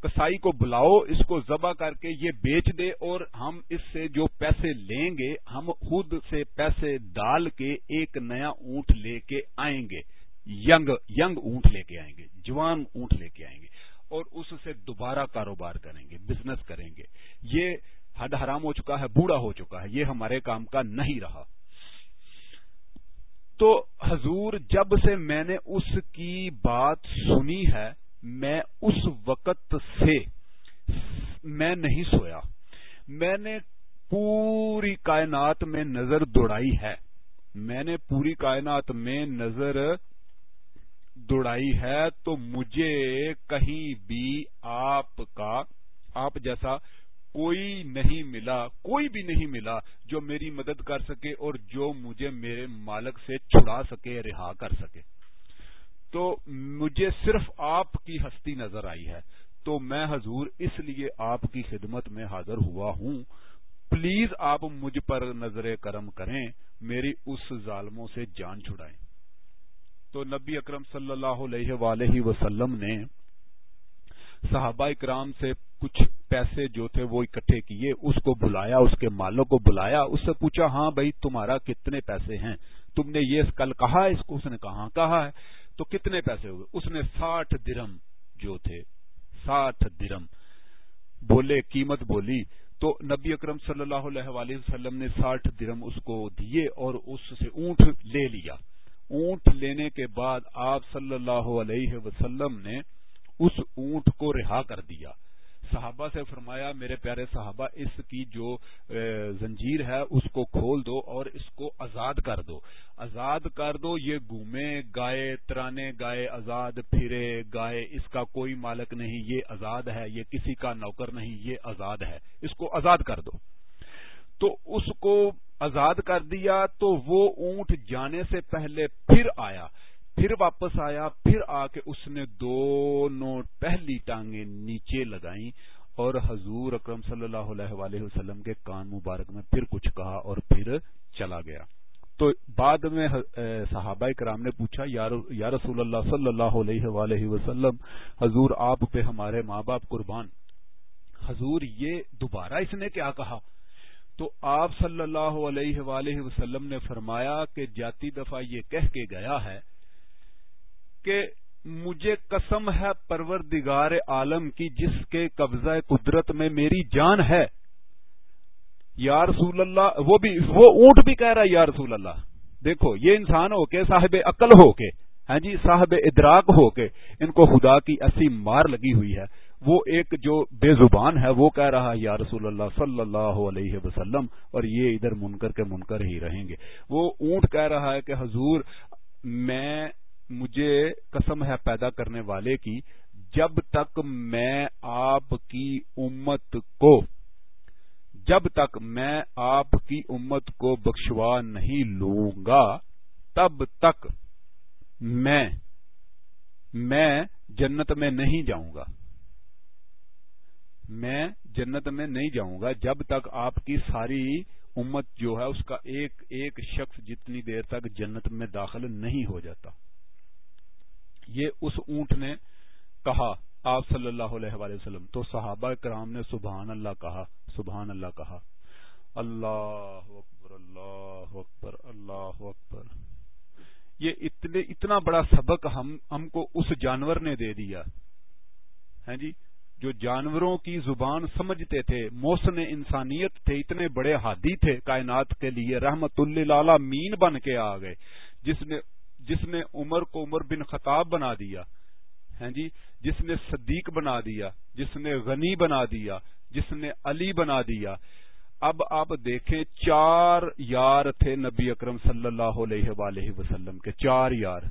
کسائی کو بلاؤ، اس کو ذبح کر کے یہ بیچ دے اور ہم اس سے جو پیسے لیں گے، ہم خود سے پیسے ڈال کے ایک نیا اونٹ لے کے آئیں گے۔ ینگ ینگ اونٹ لے کے آئیں گے، جوان اونٹ لے کے آئیں گے اور اس سے دوبارہ کاروبار کریں گے بزنس کریں گے۔ یہ ہڈ حرام ہو چکا ہے، بوڑھا ہو چکا ہے، یہ ہمارے کام کا نہیں رہا۔ تو حضور جب سے میں نے اس کی بات سنی ہے، میں اس وقت سے میں نہیں سویا۔ میں نے پوری کائنات میں نظر دوڑائی ہے۔ میں نے پوری کائنات میں نظر دوڑائی ہے تو مجھے کہیں بھی آپ کا، آپ جیسا کوئی نہیں ملا، کوئی بھی نہیں ملا جو میری مدد کر سکے اور جو مجھے میرے مالک سے چھڑا سکے، رہا کر سکے۔ تو مجھے صرف آپ کی ہستی نظر آئی ہے۔ تو میں حضور اس لیے آپ کی خدمت میں حاضر ہوا ہوں۔ پلیز آپ مجھ پر نظر کرم کریں، میری اس ظالموں سے جان چھڑائیں۔ تو نبی اکرم صلی اللہ علیہ وآلہ وسلم نے صحابہ اکرام سے کچھ پیسے جو تھے وہ اکٹھے کیے، اس کو بلایا، اس کے مالوں کو بلایا، اس سے پوچھا ہاں بھائی، تمہارا کتنے پیسے ہیں؟ تم نے یہ کل کہا اس کو اس نے کہاں کہا ہے؟ تو کتنے پیسے ہوئے؟ اس نے ساٹھ درم جو تھے، ساٹھ درم بولے، قیمت بولی۔ تو نبی اکرم صلی اللہ علیہ وآلہ وسلم نے ساٹھ درم اس کو دیے اور اس سے اونٹ لے لیا۔ اونٹ لینے کے بعد آپ صلی اللہ علیہ وسلم نے اس اونٹ کو رہا کر دیا۔ صحابہ سے فرمایا، میرے پیارے صحابہ، اس کی جو زنجیر ہے، اس کو کھول دو اور اس کو آزاد کر دو۔ آزاد کر دو، یہ گھومے، گائے، ترانے، گائے آزاد، پھرے، گائے، اس کا کوئی مالک نہیں، یہ آزاد ہے، یہ کسی کا نوکر نہیں، یہ آزاد ہے۔ اس کو آزاد کر دو۔ تو اس کو آزاد کر دیا، تو وہ اونٹ جانے سے پہلے پھر آیا۔ پھر واپس آیا، پھر آ کے اس نے دونوں پہلی ٹانگیں نیچے لگائیں اور حضور اکرم صلی اللہ علیہ وآلہ وسلم کے کان مبارک میں پھر کچھ کہا اور پھر چلا گیا۔ تو بعد میں صحابہ کرام نے پوچھا یا رسول اللہ صلی اللہ علیہ وآلہ وسلم، حضور آپ پہ ہمارے ماں باپ قربان۔ حضور یہ دوبارہ اس نے کیا کہا؟ تو آپ صلی اللہ علیہ وآلہ وسلم نے فرمایا کہ جاتی دفعہ یہ کہہ کے گیا ہے کہ مجھے قسم ہے پروردگار عالم کی جس کے قبضہ قدرت میں میری جان ہے۔ یا رسول اللہ، وہ بھی، وہ اونٹ بھی کہہ رہا ہے، یا رسول اللہ۔ دیکھو، یہ انسان ہو کے، صاحب عقل ہو کے ہاں جی صاحب ادراک ہو کے، ان کو خدا کی ایسی مار لگی ہوئی ہے۔ وہ ایک جو بے زبان ہے، وہ کہہ رہا ہے، یا رسول اللہ صلی اللہ علیہ وسلم، اور یہ ادھر منکر کے منکر ہی رہیں گے۔ وہ اونٹ کہہ رہا ہے کہ حضور، میں مجھے قسم ہے پیدا کرنے والے کی، جب تک میں آپ کی امت کو، جب تک میں آپ کی امت کو بخشوا نہیں لوں گا، تب تک میں میں جنت میں نہیں جاؤں گا۔ میں جنت میں نہیں جاؤں گا جب تک آپ کی ساری امت جو ہے، اس کا ایک ایک شخص جتنی دیر تک جنت میں داخل نہیں ہو جاتا۔ یہ اس اونٹ نے کہا، آپ صلی اللہ علیہ وآلہ وسلم۔ تو صحابہ کرام نے سبحان اللہ کہا، سبحان اللہ کہا۔ اللہ اکبر اللہ اکبر اللہ اکبر۔ یہ اتنے، اتنا بڑا سبق ہم ہم کو اس جانور نے دے دیا۔ ہے جی؟ جو جانوروں کی زبان سمجھتے تھے موسن انسانیت تھے، اتنے بڑے ہادی تھے، کائنات کے لیے رحمت اللہ مین بن کے آ گئے۔ جس نے جس نے عمر کو عمر بن خطاب بنا دیا، ہیں جی؟ جس نے صدیق بنا دیا، جس نے غنی بنا دیا، جس نے علی بنا دیا۔ اب آپ دیکھیں، چار یار تھے نبی اکرم صلی اللہ علیہ وآلہ وسلم کے، چار یار۔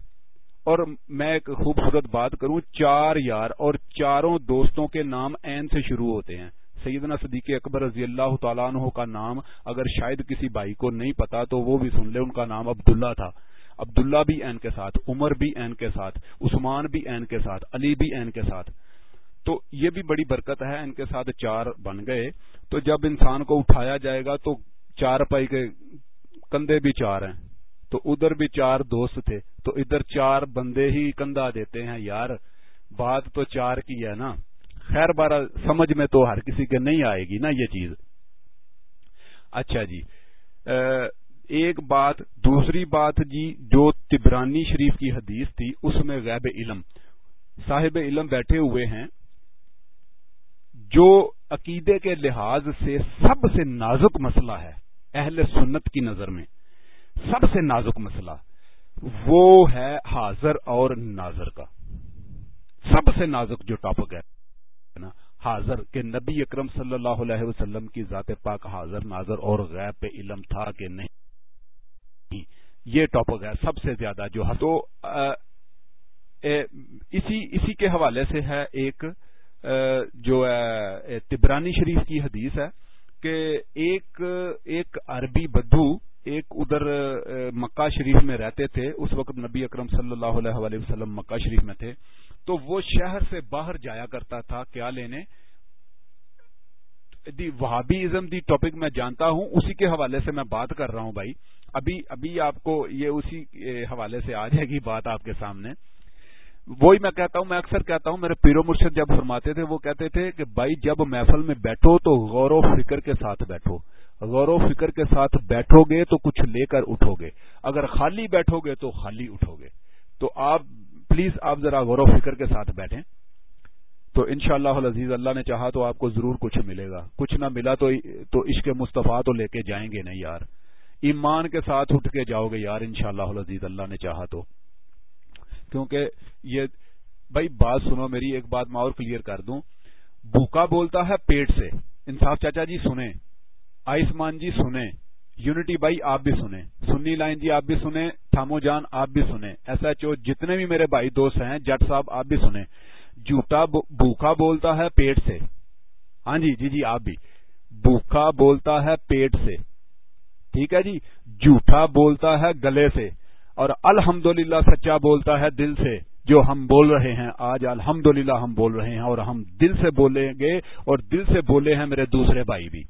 اور میں ایک خوبصورت بات کروں، چار یار اور چاروں دوستوں کے نام این سے شروع ہوتے ہیں۔ سیدنا صدیق اکبر رضی اللہ تعالیٰ عنہ کا نام اگر شاید کسی بھائی کو نہیں پتا تو وہ بھی سن لے، ان کا نام عبداللہ تھا۔ عبداللہ بھی این کے ساتھ، عمر بھی این کے ساتھ، عثمان بھی این کے ساتھ، علی بھی این کے ساتھ۔ تو یہ بھی بڑی برکت ہے، ان کے ساتھ چار بن گئے۔ تو جب انسان کو اٹھایا جائے گا تو چار پائی کے کندھے بھی چار ہیں۔ تو ادھر بھی چار دوست تھے۔ تو ادھر چار بندے ہی کندھا دیتے ہیں۔ یار، بات تو چار کی ہے نا۔ خیر بارہ، سمجھ میں تو ہر کسی کے نہیں آئے گی نا یہ چیز۔ اچھا جی ایک بات دوسری بات جی جو تبرانی شریف کی حدیث تھی، اس میں غیب علم، صاحب علم بیٹھے ہوئے ہیں، جو عقیدے کے لحاظ سے سب سے نازک مسئلہ ہے، اہل سنت کی نظر میں۔ سب سے نازک مسئلہ، وہ ہے حاضر اور ناظر کا۔ سب سے نازک جو ٹاپک ہے، نا، حاضر کہ نبی اکرم صلی اللہ علیہ وسلم کی ذات پاک حاضر، ناظر اور غیب پہ علم تھا کہ نہیں۔ یہ ٹاپک ہے سب سے زیادہ جو ہے تو اسی اسی کے حوالے سے ہے ایک جو ہے تبرانی شریف کی حدیث ہے کہ ایک ایک عربی بدھو ایک ادھر مکہ شریف میں رہتے تھے، اس وقت نبی اکرم صلی اللہ علیہ وسلم مکہ شریف میں تھے، تو وہ شہر سے باہر جایا کرتا تھا کیا لینے؟ دی وہابی ازم دی ٹاپک میں جانتا ہوں، اسی کے حوالے سے میں بات کر رہا ہوں بھائی۔ ابھی ابھی آپ کو یہ اسی حوالے سے آ جائے گی بات آپ کے سامنے۔ وہی میں کہتا ہوں، میں اکثر کہتا ہوں، میرے پیرو مرشد جب فرماتے تھے، وہ کہتے تھے کہ بھائی، جب محفل میں بیٹھو تو غور و فکر کے ساتھ بیٹھو۔ غور و فکر کے ساتھ بیٹھو گے تو کچھ لے کر اٹھو گے۔ اگر خالی بیٹھو گے تو خالی اٹھو گے۔ تو آپ، پلیز آپ ذرا غور و فکر کے ساتھ بیٹھیں۔ تو ان شاء اللہ اللہ نے چاہا تو آپ کو ضرور کچھ ملے گا۔ کچھ نہ ملا تو تو عشق مصطفیٰ تو لے کے جائیں گے نہیں یار۔ ایمان کے ساتھ اٹھ کے جاؤ گے یار ان شاء اللہ نے چاہا تو۔ کیونکہ یہ بھائی، بات سنو میری، ایک بات میں اور کلیئر کر دوں۔ بھوکا بولتا ہے پیٹ سے۔ انصاف چاچا جی سنیں۔ آئسمان جی سنیں۔ یونٹی بھائی، آپ بھی سنیں۔ سنی لائن جی آپ بھی سنیں۔ تھامو جان، آپ بھی سنیں۔ ایس ایچ او جتنے بھی میرے بھائی دوست ہیں، جٹ صاحب، آپ بھی سنیں۔ جھوٹا بھوکا بولتا ہے پیٹ سے۔ ہاں جی جی جی آپ بھی۔ بھوکا بولتا ہے پیٹ سے۔ ٹھیک ہے جی؟ جھوٹا بولتا ہے گلے سے۔ اور الحمد سچا بولتا ہے دل سے، جو ہم بول رہے ہیں۔ آج الحمد ہم بول رہے ہیں اور ہم دل سے بولیں گے اور دل سے بولے ہیں میرے دوسرے بھائی بھی۔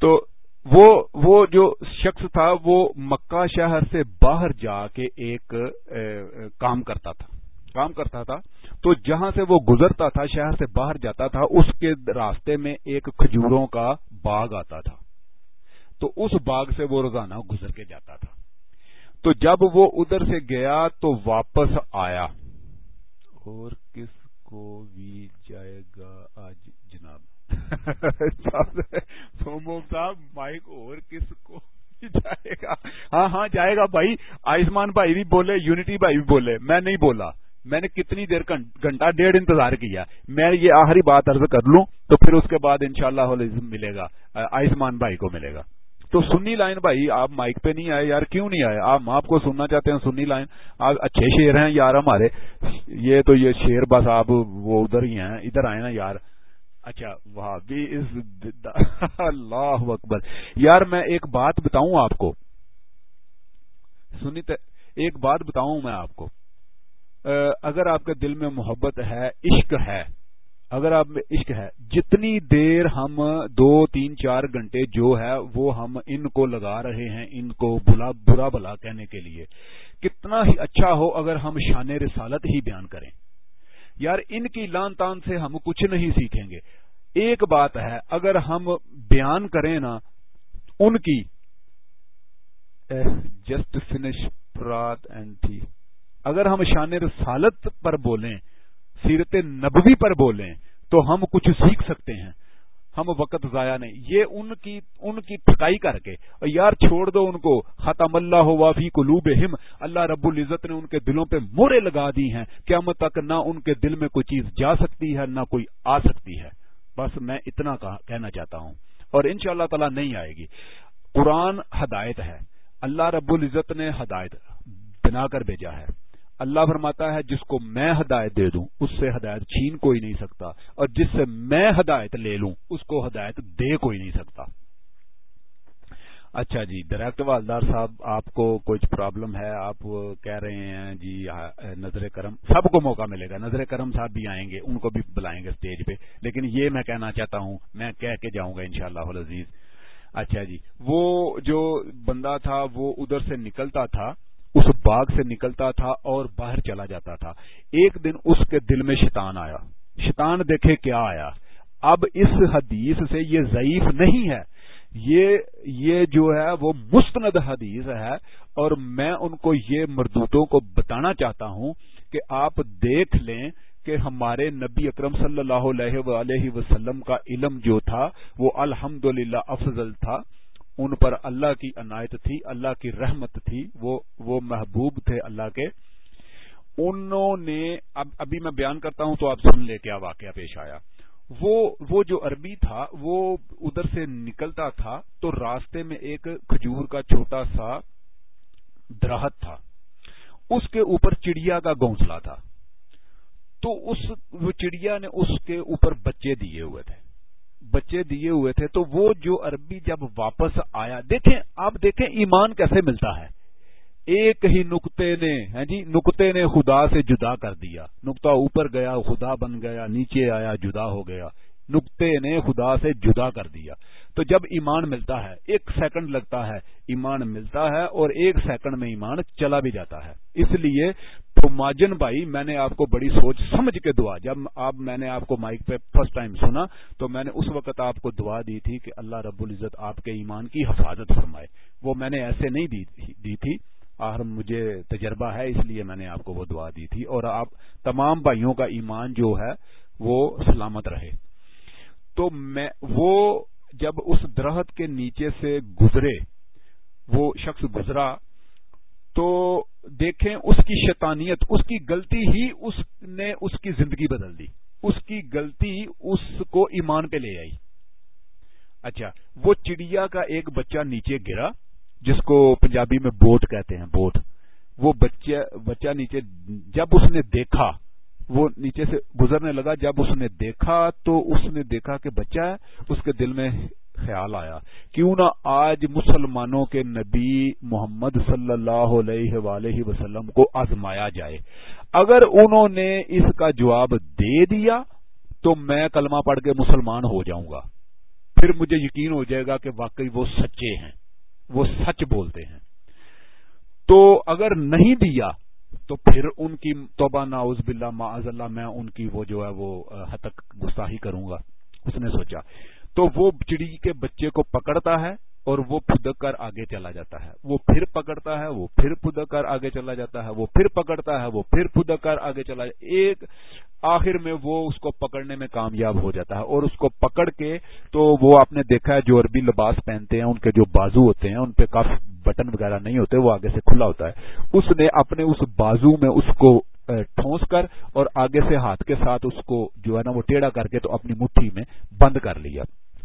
تو وہ وہ جو شخص تھا، وہ مکہ شہر سے باہر جا کے ایک کام کرتا تھا۔ کام کرتا تھا، تو جہاں سے وہ گزرتا تھا، شہر سے باہر جاتا تھا، اس کے راستے میں ایک کھجوروں کا باغ آتا تھا۔ تو اس باغ سے وہ روزانہ گزر کے جاتا تھا۔ تو جب وہ ادھر سے گیا تو واپس آیا۔ اور کس کو بھی جائے گا آج جناب؟ (laughs) صاحب، مائک، اور کس کو جائے گا؟ ہاں ہاں جائے گا بھائی۔ آیوشمان بھائی بھی بولے، یونٹی بھائی بھی بولے۔ میں نہیں بولا۔ میں نے کتنی دیر گھنٹہ، ڈیڑھ انتظار کیا، میں یہ آخری بات عرض کر لوں تو پھر اس کے بعد انشاءاللہ شاء ملے گا آیوشمان بھائی کو ملے گا۔ تو سنی لائن بھائی، آپ مائک پہ نہیں آئے، یار کیوں نہیں آئے؟ آپ آپ کو سننا چاہتے ہیں سنی لائن؟ آپ اچھے شیر ہیں یار ہمارے۔ یہ تو یہ شیر بس آپ وہ ادھر ہی ہیں، ادھر آئے نا یار۔ اچھا وہاں بھی اللہ اکبر۔ یار میں ایک بات بتاؤں آپ کو۔ سنی ایک بات بتاؤں میں آپ کو۔ اگر آپ کے دل میں محبت ہے، عشق ہے، اگر آپ میں عشق ہے، جتنی دیر ہم دو، تین، چار گھنٹے جو ہے، وہ ہم ان کو لگا رہے ہیں، ان کو بلا، برا بلا کہنے کے لیے، کتنا ہی اچھا ہو اگر ہم شان رسالت ہی بیان کریں۔ یار، ان کی لان تان سے ہم کچھ نہیں سیکھیں گے۔ ایک بات ہے، اگر ہم بیان کریں نا، ان کی۔ جسٹ فنش پرات اینڈ تھی اگر ہم شان رسالت پر بولیں، سیرت نبوی پر بولیں، تو ہم کچھ سیکھ سکتے ہیں۔ ہم وقت ضائع نہیں۔ یہ ان کی ان کی ٹھکائی کر کے۔ یار چھوڑ دو ان کو۔ ختم اللہ وافی قلوب ہم اللہ رب العزت نے ان کے دلوں پہ مورے لگا دی ہیں۔ قیامت تک نہ ان کے دل میں کوئی چیز جا سکتی ہے، نہ کوئی آ سکتی ہے۔ بس میں اتنا کہنا چاہتا ہوں۔ اور ان شاء اللہ تعالی نہیں آئے گی۔ قرآن ہدایت ہے۔ اللہ رب العزت نے ہدایت بنا کر بھیجا ہے۔ اللہ فرماتا ہے جس کو میں ہدایت دے دوں، اس سے ہدایت چھین کوئی نہیں سکتا، اور جس سے میں ہدایت لے لوں، اس کو ہدایت دے کوئی نہیں سکتا۔ اچھا جی ڈائریکٹ والدار صاحب، آپ کو کچھ پرابلم ہے، آپ کہہ رہے ہیں جی نظر کرم، سب کو موقع ملے گا، نظر کرم صاحب بھی آئیں گے، ان کو بھی بلائیں گے اسٹیج پہ، لیکن یہ میں کہنا چاہتا ہوں، میں کہہ کے جاؤں گا انشاءاللہ شاء اللہ عزیز اچھا جی وہ جو بندہ تھا، وہ ادھر سے نکلتا تھا اس باغ سے نکلتا تھا اور باہر چلا جاتا تھا۔ ایک دن اس کے دل میں شیطان آیا۔ شیطان دیکھے کیا آیا۔ اب اس حدیث سے یہ ضعیف نہیں ہے۔ یہ یہ جو ہے وہ مستند حدیث ہے اور میں ان کو یہ مردوتوں کو بتانا چاہتا ہوں کہ آپ دیکھ لیں کہ ہمارے نبی اکرم صلی اللہ علیہ وسلم کا علم جو تھا وہ الحمد افضل تھا۔ ان پر اللہ کی عنایت تھی، اللہ کی رحمت تھی، وہ وہ محبوب تھے اللہ کے۔ انہوں نے، اب، ابھی میں بیان کرتا ہوں تو آپ سن لے کیا واقعہ پیش آیا۔ وہ وہ جو عربی تھا، وہ ادھر سے نکلتا تھا تو راستے میں ایک کھجور کا چھوٹا سا درخت تھا۔ اس کے اوپر چڑیا کا گونسلہ تھا۔ تو اس، وہ چڑیا نے اس کے اوپر بچے دیے ہوئے تھے۔ بچے دیے ہوئے تھے، تو وہ جو عربی جب واپس آیا، دیکھیں آپ دیکھیں ایمان کیسے ملتا ہے۔ ایک ہی نقطے نے جی نقطے نے خدا سے جدا کر دیا۔ نقطہ اوپر گیا، خدا بن گیا، نیچے آیا، جدا ہو گیا۔ نقطے نے خدا سے جدا کر دیا۔ تو جب ایمان ملتا ہے، ایک سیکنڈ لگتا ہے ایمان ملتا ہے اور ایک سیکنڈ میں ایمان چلا بھی جاتا ہے۔ اس لیے ماجن بھائی، میں نے آپ کو بڑی سوچ سمجھ کے دعا، جب آپ میں نے آپ کو مائک پہ فرسٹ ٹائم سنا تو میں نے اس وقت آپ کو دعا دی تھی کہ اللہ رب العزت آپ کے ایمان کی حفاظت فرمائے۔ وہ میں نے ایسے نہیں دی تھی آخر مجھے تجربہ ہے، اس لیے میں نے آپ کو وہ دعا دی تھی۔ اور آپ تمام بھائیوں کا ایمان جو ہے، وہ سلامت رہے۔ تو میں وہ جب اس درخت کے نیچے سے گزرے، وہ شخص گزرا، تو دیکھیں اس کی شیطانیت، اس کی غلطی ہی اس نے اس کی زندگی بدل دی۔ اس کی غلطی اس کو ایمان پہ لے آئی۔ اچھا وہ چڑیا کا ایک بچہ نیچے گرا، جس کو پنجابی میں بوٹ کہتے ہیں، بوٹ۔ وہ بچہ بچہ نیچے، جب اس نے دیکھا وہ نیچے سے گزرنے لگا۔ جب اس نے دیکھا تو اس نے دیکھا کہ بچہ ہے اس کے دل میں خیال آیا۔ کیوں نہ آج مسلمانوں کے نبی محمد صلی اللہ علیہ وآلہ وسلم کو آزمایا جائے۔ اگر انہوں نے اس کا جواب دے دیا تو میں کلمہ پڑھ کے مسلمان ہو جاؤں گا۔ پھر مجھے یقین ہو جائے گا کہ واقعی وہ سچے ہیں، وہ سچ بولتے ہیں۔ تو اگر نہیں دیا تو پھر ان کی توبہ ناؤز باللہ معاذ اللہ میں ان کی وہ جو ہے وہ ہتک گستاحی کروں گا۔ اس نے سوچا۔ تو وہ چڑی کے بچے کو پکڑتا ہے اور وہ پھدک کر آگے چلا جاتا ہے۔ وہ پھر پکڑتا ہے، وہ پھر پھدک کر آگے چلا جاتا ہے، وہ پھر پکڑتا ہے، وہ پھر پھدک کر آگے چلا جاتا ایک آخر میں وہ اس کو پکڑنے میں کامیاب ہو جاتا ہے اور اس کو پکڑ کے تو وہ آپ نے دیکھا ہے جو عربی لباس پہنتے ہیں، ان کے جو بازو ہوتے ہیں، ان پہ کافی بٹن وغیرہ نہیں ہوتے، وہ آگے سے کھلا ہوتا ہے۔ اس نے اپنے اس بازو میں اس کو ٹھونس کر اور آگے سے ہاتھ کے ساتھ اس کو جو ہے نا وہ ٹیڑھا کر کے تو اپنی مٹھی میں بند کر لیا۔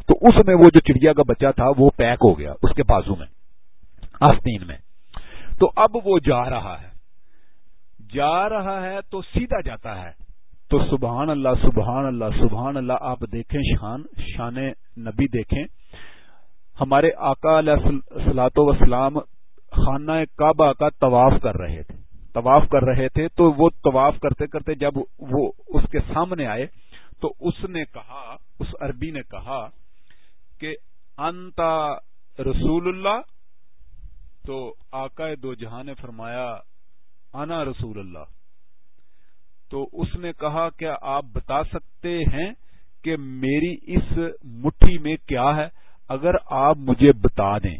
تو اس میں وہ جو چڑیا کا بچہ تھا، وہ پیک ہو گیا اس کے بازو میں، آستین میں۔ تو اب وہ جا رہا ہے۔ جا رہا ہے تو سیدھا جاتا ہے۔ تو سبحان اللہ سبحان اللہ سبحان اللہ، آپ دیکھیں شان شان نبی دیکھیں۔ ہمارے آقا علیہ سلاط وسلام خانہ کعبہ کا طواف کر رہے تھے۔ طواف کر رہے تھے تو وہ طواف کرتے کرتے جب وہ اس کے سامنے آئے تو اس نے کہا، اس عربی نے کہا کہ انتا رسول اللہ؟ تو آقا دو جہاں نے فرمایا، انا رسول اللہ۔ تو اس نے کہا، کیا آپ بتا سکتے ہیں کہ میری اس مٹھی میں کیا ہے؟ اگر آپ مجھے بتا دیں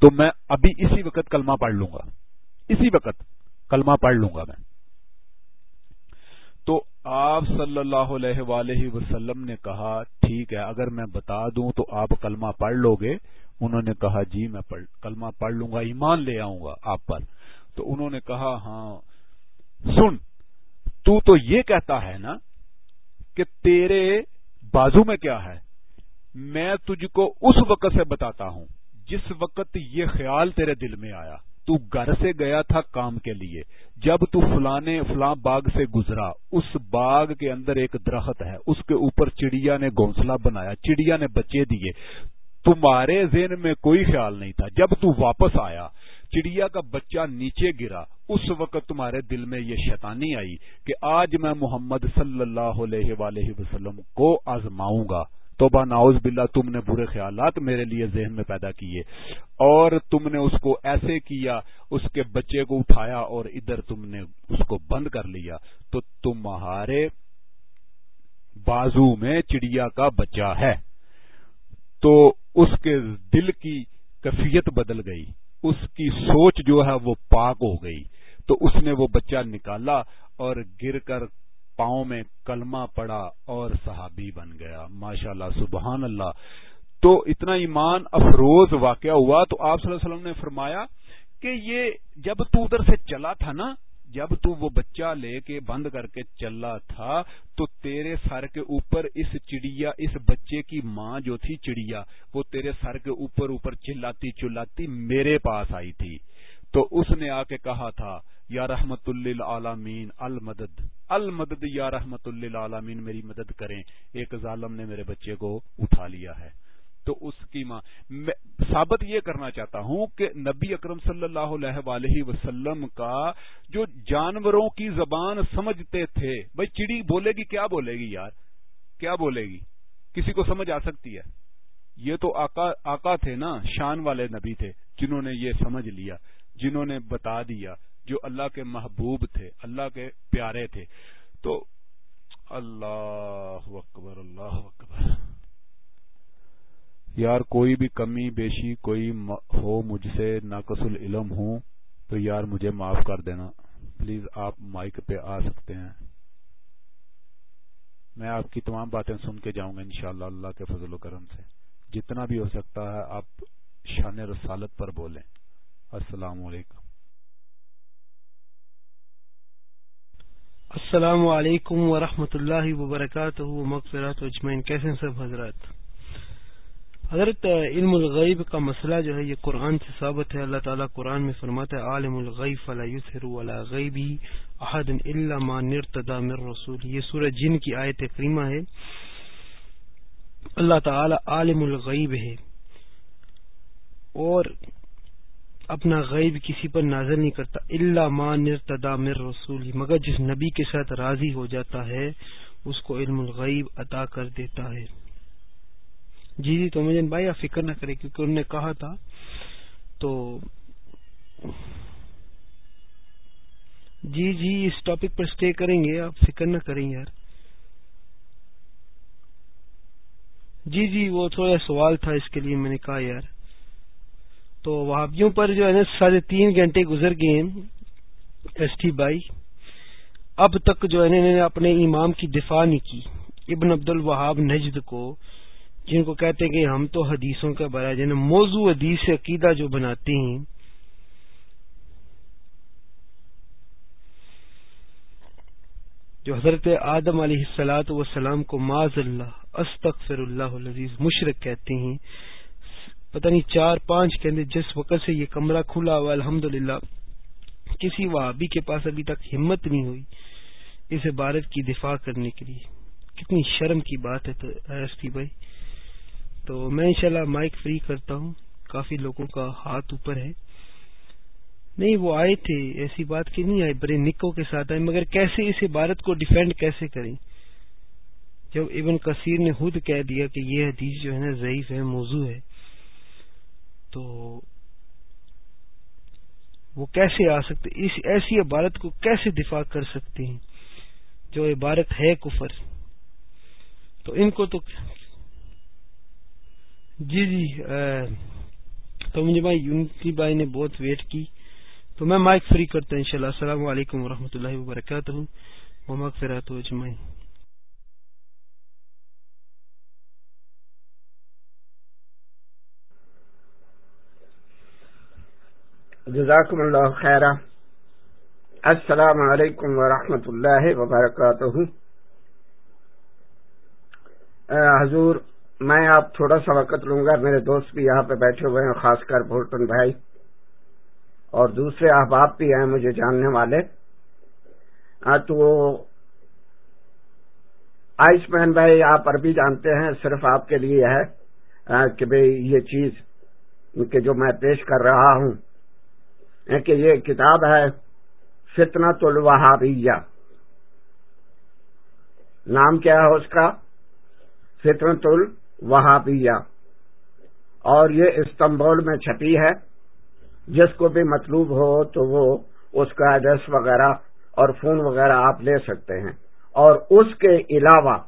تو میں ابھی اسی وقت کلمہ پڑھ لوں گا۔ اسی وقت کلمہ پڑھ لوں گا میں۔ تو آپ صلی اللہ علیہ وآلہ وسلم نے کہا، ٹھیک ہے، اگر میں بتا دوں تو آپ کلمہ پڑھ لو گے۔ انہوں نے کہا جی میں کلمہ پڑھ لوں گا، ایمان لے آؤں گا آپ پر۔ تو انہوں نے کہا ہاں سن تو تو یہ کہتا ہے نا کہ تیرے بازو میں کیا ہے؟ میں تجھ کو اس وقت سے بتاتا ہوں جس وقت یہ خیال تیرے دل میں آیا۔ تو گھر سے گیا تھا کام کے لیے۔ جب تو فلانے، فلاں باغ سے گزرا۔ اس باغ کے اندر ایک درخت ہے۔ اس کے اوپر چڑیا نے گونسلہ بنایا۔ چڑیا نے بچے دیے۔ تمہارے ذہن میں کوئی خیال نہیں تھا۔ جب تو واپس آیا چڑیا کا بچہ نیچے گرا، اس وقت تمہارے دل میں یہ شیطانی آئی کہ آج میں محمد صلی اللہ علیہ وآلہ وسلم کو آزماؤں گا۔ توبہ ناؤز باللہ، تم نے برے خیالات میرے لیے ذہن میں پیدا کیے اور تم نے اس کو ایسے کیا، اس کے بچے کو اٹھایا اور ادھر تم نے اس کو بند کر لیا۔ تو تمہارے بازو میں چڑیا کا بچہ ہے۔ تو اس کے دل کی کفیت بدل گئی۔ اس کی سوچ جو ہے وہ پاک ہو گئی۔ تو اس نے وہ بچہ نکالا اور گر کر پاؤں میں کلمہ پڑا اور صحابی بن گیا۔ ماشاء اللہ سبحان اللہ۔ تو اتنا ایمان افروز واقعہ ہوا۔ تو آپ صلی اللہ علیہ وسلم نے فرمایا کہ یہ جب تو ادھر سے چلا تھا نا جب تو وہ بچہ لے کے بند کر کے چلا تھا، تو تیرے سر کے اوپر اس چڑیا، اس بچے کی ماں جو تھی چڑیا، وہ تیرے سر کے اوپر اوپر چلاتی چلاتی میرے پاس آئی تھی۔ تو اس نے آ کے کہا تھا، یا رحمت للعالمین المدد المدد یا رحمت للعالمین میری مدد کریں۔ ایک ظالم نے میرے بچے کو اٹھا لیا ہے۔ تو اس کی ماں۔ ثابت یہ کرنا چاہتا ہوں کہ نبی اکرم صلی اللہ علیہ وآلہ وسلم کا جو جانوروں کی زبان سمجھتے تھے، بھائی چڑی بولے گی، کیا بولے گی یار؟ کیا بولے گی؟ کسی کو سمجھ آ سکتی ہے؟ یہ تو آقا آقا تھے نا، شان والے نبی تھے، جنہوں نے یہ سمجھ لیا، جنہوں نے بتا دیا جو اللہ کے محبوب تھے، اللہ کے پیارے تھے۔ تو اللہ اکبر اللہ اکبر۔ یار کوئی بھی کمی بیشی کوئی ہو مجھ سے ناقص العلم ہوں، تو یار مجھے معاف کر دینا۔ پلیز آپ مائک پہ آ سکتے ہیں۔ میں آپ کی تمام باتیں سن کے جاؤں گا انشاءاللہ، اللہ کے فضل و کرم سے۔ جتنا بھی ہو سکتا ہے آپ شان رسالت پر بولیں۔ السلام علیکم۔ السلام علیکم ورحمۃ اللہ وبرکاتہ۔ مغفرات اجمعین۔ کیسے سب حضرات؟ حضرت علم الغیب کا مسئلہ جو ہے یہ قرآن سے ثابت ہے، اللہ تعالیٰ قرآن میں فرماتا ہے، عالم الغیب فلا یسر ولا غیبی احد الا ما نرتضى من رسول. یہ سورہ جن کی آیت کریمہ ہے۔ اللہ تعالی عالم الغیب ہے۔ اور اپنا غیب کسی پر نازل نہیں کرتا اللہ ماں نرتدا مر رسول. مگر جس نبی کے ساتھ راضی ہو جاتا ہے، اس کو علم الغیب عطا کر دیتا ہے۔ جی جی تو مجھے بھائی، آپ فکر نہ کرے کیونکہ انہوں نے کہا تھا، تو جی جی اس ٹاپک پر اسٹے کریں گے، آپ فکر نہ کریں یار۔ جی جی وہ تھوڑا سوال تھا اس کے لیے، میں نے کہا یار۔ تو وہابیوں پر جو ہے نا، ساڑھے تین گھنٹے گزر گئے ایس ٹی بائی اب تک جو ہے انہوں نے اپنے امام کی دفاع نہیں کی۔ ابن عبد الوہاب نجد کو جن کو کہتے ہیں کہ ہم تو حدیثوں کا برا جن موضوع حدیث عقیدہ جو بناتے ہیں۔ جو حضرت آدم علیہ السلاۃ وسلام کو معذ اللہ، استغفر اللہ العزیز، مشرق کہتے ہیں۔ پتہ نہیں چار پانچ کے اندر جس وقت سے یہ کمرہ کھلا ہوا الحمد کسی وہابی کے پاس ابھی تک ہمت نہیں ہوئی اس عبارت کی دفاع کرنے کے لیے۔ کتنی شرم کی بات ہے تو ایس بھائی۔ تو میں انشاءاللہ مائک فری کرتا ہوں۔ کافی لوگوں کا ہاتھ اوپر ہے۔ نہیں، وہ آئے تھے، ایسی بات کی نہیں آئے بڑے نکوں کے ساتھ آئے۔ مگر کیسے اس عبارت کو ڈیفینڈ کیسے کریں؟ جب ابن کثیر نے خود کہہ دیا کہ یہ حدیث جو ہے نا ضعیف ہے، موضوع ہے، تو وہ کیسے آ سکتے؟ اس ایسی عبارت کو کیسے دفاع کر سکتے ہیں؟ جو عبارت ہے کفر۔ تو ان کو تو جی جی تو مجھے بھائی یونٹی بھائی نے بہت ویٹ کی، تو میں مائک فری کرتا ہوں انشاءاللہ۔ السلام علیکم ورحمۃ اللہ وبرکاتہ۔ محمد فرات جزاکم اللہ خیر السلام علیکم ورحمۃ اللہ وبرکاتہ۔ حضور میں آپ تھوڑا سا وقت لوں گا، میرے دوست بھی یہاں پہ بیٹھے ہوئے ہیں، خاص کر بھولٹن بھائی۔ اور دوسرے احباب بھی ہیں مجھے جاننے والے۔ تو آئس مین بھائی، آپ عربی جانتے ہیں، صرف آپ کے لیے ہے کہ بھئی یہ چیز کہ جو میں پیش کر رہا ہوں۔ کہ یہ کتاب ہے فتنت الوہابیہ۔ نام کیا ہے اس کا؟ فطرت الوہابیہ اور یہ استنبول میں چھپی ہے۔ جس کو بھی مطلوب ہو تو وہ اس کا ایڈریس وغیرہ اور فون وغیرہ آپ لے سکتے ہیں۔ اور اس کے علاوہ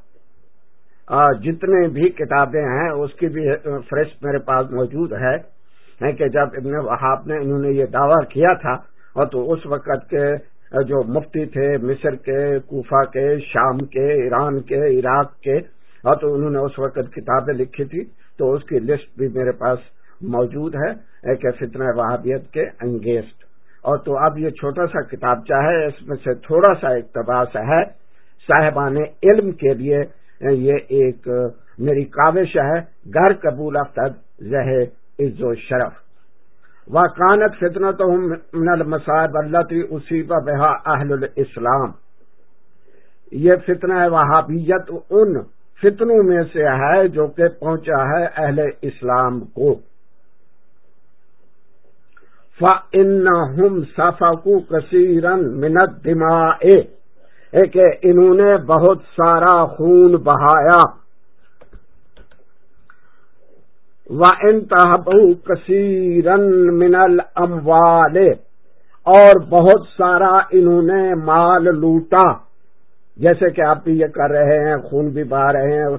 جتنے بھی کتابیں ہیں، اس کی بھی فہرست میرے پاس موجود ہے۔ کہ جب ابن وہاب نے انہوں نے یہ دعویٰ کیا تھا، اور تو اس وقت کے جو مفتی تھے، مصر کے، کوفہ کے، شام کے، ایران کے، عراق کے اور تو انہوں نے اس وقت کتابیں لکھی تھی، تو اس کی لسٹ بھی میرے پاس موجود ہے کہ فتنہ وہابیت کے انگیسٹ اور تو اب یہ چھوٹا سا کتاب چاہے، اس میں سے تھوڑا سا اقتباس ہے۔ صاحبان علم کے لیے، یہ ایک، میری کاوش ہے، گھر قبول افتد، زہ عز و شرف۔ و کانت فتنا تو من المصائب اللہ تی اسی بہا اہل الاسلام یہ فتنہ وہابیت ان فتنوں میں سے ہے جو کہ پہنچا ہے اہل اسلام کو۔ فَإِنَّهُمْ صَفَقُوا كَثِيرًا مِنَ الدِّمَاءِ۔ کہ انہوں نے بہت سارا خون بہایا۔ و انتہب کثیرن من الاموال اور بہت سارا انہوں نے مال لوٹا۔ جیسے کہ آپ بھی یہ کر رہے ہیں، خون بھی بہا رہے ہیں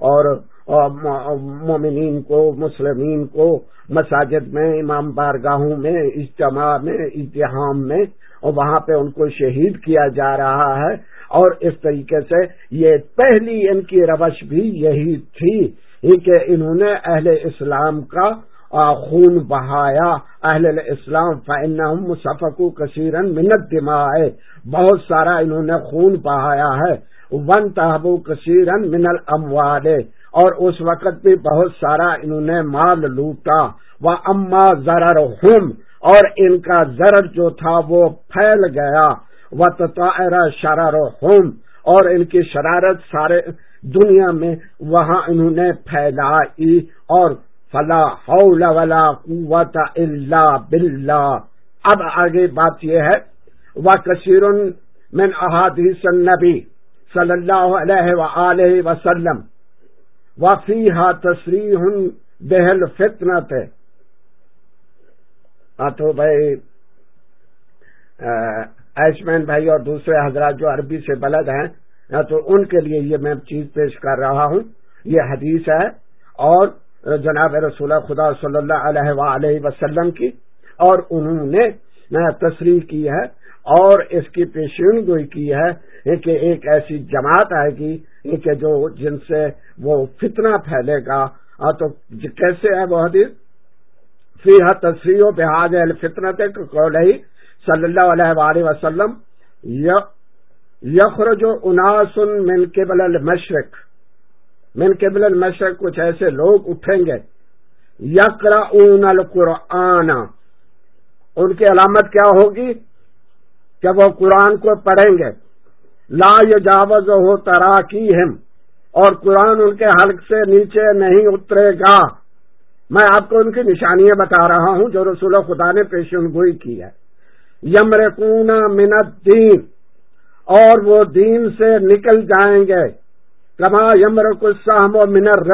اور مومنین کو، مسلمین کو مساجد میں، امام بارگاہوں میں، اجتماع میں، اتحام میں، اور وہاں پہ ان کو شہید کیا جا رہا ہے۔ اور اس طریقے سے یہ پہلی ان کی روش بھی یہی تھی کہ انہوں نے اہل اسلام کا خون بہایا اہل اسلام فن مصفق کثیرن منت دماغ بہت سارا انہوں نے خون بہایا ہے۔ ون تحبو کثیرن من الاموال۔ اور اس وقت بھی بہت سارا انہوں نے مال لوٹا۔ وہ اما ذرر اور ان کا ضرر جو تھا وہ پھیل گیا۔ وہ تطائرہ شرار اور ان کی شرارت سارے دنیا میں وہاں انہوں نے پھیلائی۔ اور فلا حول ولا قوت الا باللہ اب آگے بات یہ ہے وہ کثیر من احادیث النبی صلی اللہ علیہ وآلہ وسلم۔ وفی ہا تصریح بہل فتنت تو بھائی ایشمین بھائی اور دوسرے حضرات جو عربی سے بلد ہیں تو ان کے لیے یہ میں چیز پیش کر رہا ہوں۔ یہ حدیث ہے اور جناب رسول خدا صلی اللہ علیہ وآلہ وسلم کی، اور انہوں نے تصریح کی ہے، اور اس کی پیشین گوئی کی ہے کہ ایک ایسی جماعت آئے گی کہ جو جن سے وہ فتنہ پھیلے گا۔ تو کیسے ہے وہ حدیث؟ فی تصریح و بحاظ الفطنت صلی اللہ علیہ وآلہ وسلم یخرج اناسن من قبل المشرق۔ من قبل المشرق کچھ ایسے لوگ اٹھیں گے. یکرا اون القرآن. ان کی علامت کیا ہوگی؟ کہ وہ قرآن کو پڑھیں گے. لا یجاوز ہو ترا کی اور قرآن ان کے حلق سے نیچے نہیں اترے گا. میں آپ کو ان کی نشانیاں بتا رہا ہوں جو رسول خدا نے پیشن گوئی کی ہے. یمرکون منت دین اور وہ دین سے نکل جائیں گے. کما یمرک السحم و منر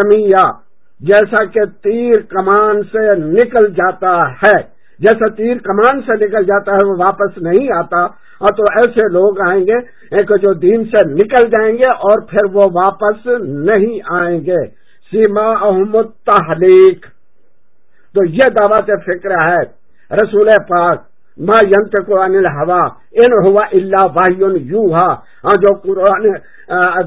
جیسا کہ تیر کمان سے نکل جاتا ہے۔ جیسا تیر کمان سے نکل جاتا ہے، وہ واپس نہیں آتا۔ اور تو ایسے لوگ آئیں گے، ایک جو دین سے نکل جائیں گے اور پھر وہ واپس نہیں آئیں گے۔ سیما احمد تحلیق تو یہ دعوت فکر ہے رسول پاک ما ینت قرآن الحوا ان ہوا اللہ واحد یو ہاں جو قرآن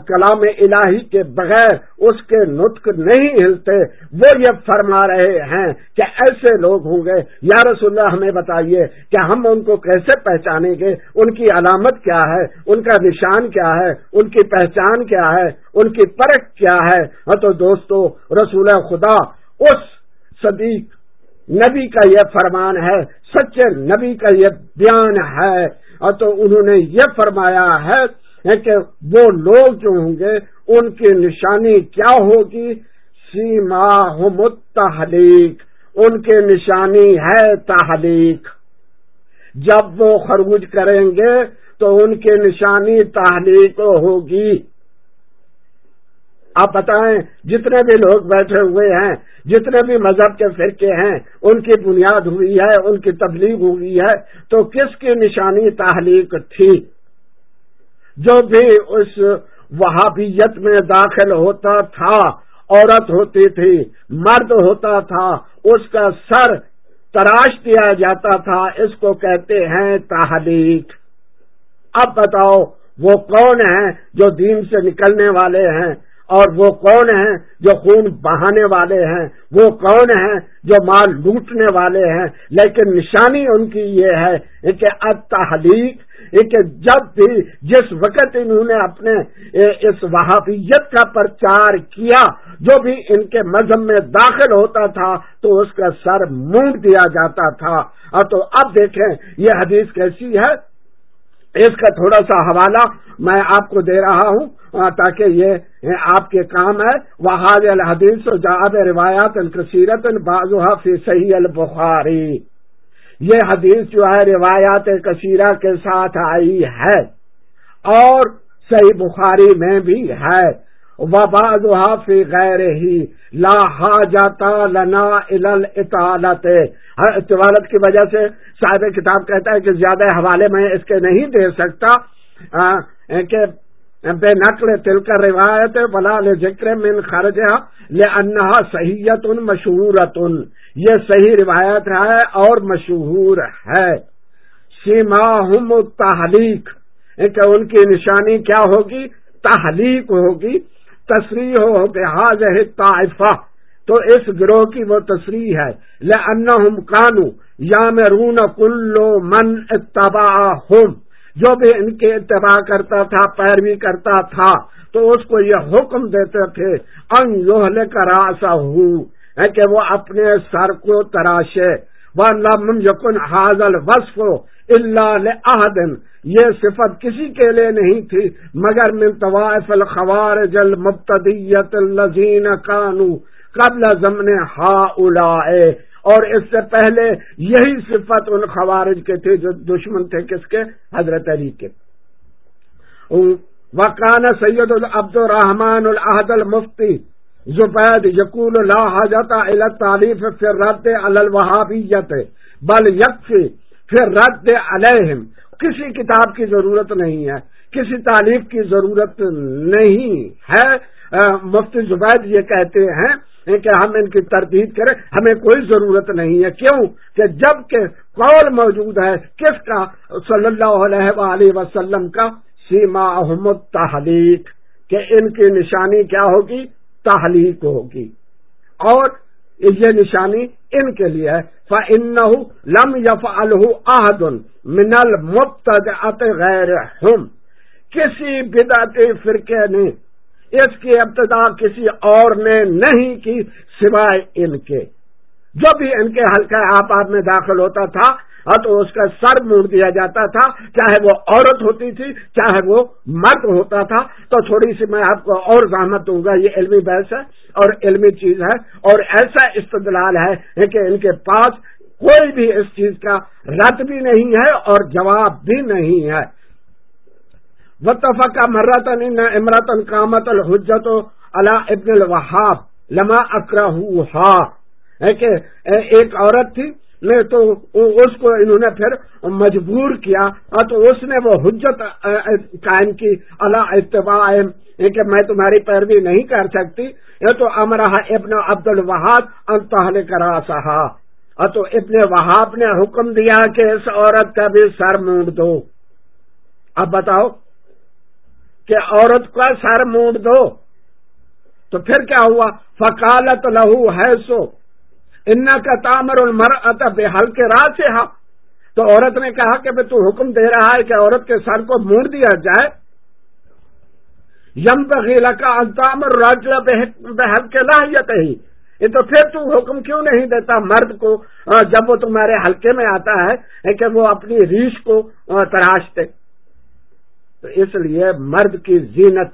کلام الہی کے بغیر اس کے نطق نہیں ہلتے، وہ یہ فرما رہے ہیں کہ ایسے لوگ ہوں گے۔ یا رسول اللہ، ہمیں بتائیے کہ ہم ان کو کیسے پہچانیں گے؟ ان کی علامت کیا ہے؟ ان کا نشان کیا ہے؟ ان کی پہچان کیا ہے؟ ان کی پرکھ کیا ہے؟ ہاں تو دوستو، رسول خدا اس صدیق نبی کا یہ فرمان ہے، سچے نبی کا یہ بیان ہے۔ اور تو انہوں نے یہ فرمایا ہے کہ وہ لوگ جو ہوں گے، ان کی نشانی کیا ہوگی؟ سیما تحلیق ان کی نشانی ہے تحلیق جب وہ خربوج کریں گے تو ان کی نشانی تحلیق ہوگی۔ آپ بتائیں، جتنے بھی لوگ بیٹھے ہوئے ہیں، جتنے بھی مذہب کے فرقے ہیں، ان کی بنیاد ہوئی ہے، ان کی تبلیغ ہوئی ہے، تو کس کی نشانی تحلیق تھی؟ جو بھی اس وہابیت میں داخل ہوتا تھا، عورت ہوتی تھی، مرد ہوتا تھا، اس کا سر تراش دیا جاتا تھا، اس کو کہتے ہیں تحلیق۔ اب بتاؤ، وہ کون ہیں جو دین سے نکلنے والے ہیں؟ اور وہ کون ہیں جو خون بہانے والے ہیں؟ وہ کون ہیں جو مال لوٹنے والے ہیں؟ لیکن نشانی ان کی یہ ہے کہ تحلیق کہ جب بھی جس وقت انہوں نے اپنے اس وحافیت کا پرچار کیا، جو بھی ان کے مذہب میں داخل ہوتا تھا، تو اس کا سر مونڈ دیا جاتا تھا۔ اور تو اب دیکھیں، یہ حدیث کیسی ہے؟ اس کا تھوڑا سا حوالہ میں آپ کو دے رہا ہوں تاکہ یہ آپ کے کام ہے۔ وہ حاض الحدیث و جاب روایات الکثیرت بازوحا فی صحیح البخاری یہ حدیث جو ہے، روایات کثیرہ کے ساتھ آئی ہے اور صحیح بخاری میں بھی ہے۔ وبا فی غیر ہی لا جاتا لنا اطالت اطالت کی وجہ سے صاحب کتاب کہتا ہے کہ زیادہ حوالے میں اس کے نہیں دے سکتا کہ بے نقل تل کر روایت بلا ذکر من خرجہ لے انہا صحیحت ان مشہورت ان یہ صحیح روایت ہے اور مشہور ہے. سیما ہم تحلیق کہ ان کی نشانی کیا ہوگی؟ تحلیق ہوگی. تصریح ہو بحاظ طائفہ، تو اس گروہ کی وہ تصریح ہے۔ لأنہم کانو یا میں رون کلو من اتباع جو بھی ان کے اتباع کرتا تھا، پیروی کرتا تھا، تو اس کو یہ حکم دیتے تھے، ان یوہل کا راسا ہوں کہ وہ اپنے سر کو تراشے۔ وہ لم یقن حاضل وصف اللہ دن یہ صفت کسی کے لیے نہیں تھی، مگر من طوائف الخوارج المبتدیت الذین کانو قبل زمن ہا اور اس سے پہلے یہی صفت ان خوارج کے تھے جو دشمن تھے کس کے؟ حضرت علی کے۔ وکان سید العبد الرحمان الحد المفتی زبید یقول لا حاجت الى تعلیف پھر رد الوہابیت، بل یکفی پھر رد علیہم۔ کسی کتاب کی ضرورت نہیں ہے، کسی تعلیف کی ضرورت نہیں ہے۔ مفتی زبید یہ کہتے ہیں کہ ہم ان کی تردید کریں، ہمیں کوئی ضرورت نہیں ہے۔ کیوں؟ کہ جبکہ قول موجود ہے، کس کا؟ صلی اللہ علیہ وآلہ وسلم کا۔ سیما احمد تحلیق کہ ان کی نشانی کیا ہوگی؟ تحلیق ہوگی۔ اور یہ نشانی ان کے لیے فن لم یف الحد من ات غیر ہم کسی بدعت فرقے نے اس کی ابتدا کسی اور نے نہیں کی سوائے ان کے۔ جو بھی ان کے حلقہ آپات میں داخل ہوتا تھا ہاں تو اس کا سر موڑ دیا جاتا تھا، چاہے وہ عورت ہوتی تھی، چاہے وہ مرد ہوتا تھا۔ تو تھوڑی سی میں آپ کو اور زحمت دوں گا، یہ علمی بحث ہے اور علمی چیز ہے۔ اور ایسا استدلال ہے کہ ان کے پاس کوئی بھی اس چیز کا رد بھی نہیں ہے اور جواب بھی نہیں ہے۔ وطفق مرتن امرتن کامت الحجت اللہ ابن الوہاب لما اکرا کہ ایک عورت تھی تو اس کو انہوں نے پھر مجبور کیا تو اس نے وہ حجت قائم کی۔ اللہ اتباع کہ میں تمہاری پیروی نہیں کر سکتی۔ یہ تو امرا ابن عبد الوہاب انتہل کرا سہا تو ابن وہاب نے حکم دیا کہ اس عورت کا بھی سر مونڈ دو۔ اب بتاؤ کہ عورت کا سر مونڈ دو تو پھر کیا ہوا؟ فکالت لہو ہے سو ان کا تامر المر بے حل کے راہ سے ہا تو عورت نے کہا کہ تو حکم دے رہا ہے کہ عورت کے سر کو مونڈ دیا جائے۔ یم بغیلا کا تامر راج بحل کے لاہیت ہی یہ تو پھر تو حکم کیوں نہیں دیتا مرد کو؟ جب وہ تمہارے حلقے میں آتا ہے کہ وہ اپنی ریش کو تراشتے تو اس لیے مرد کی زینت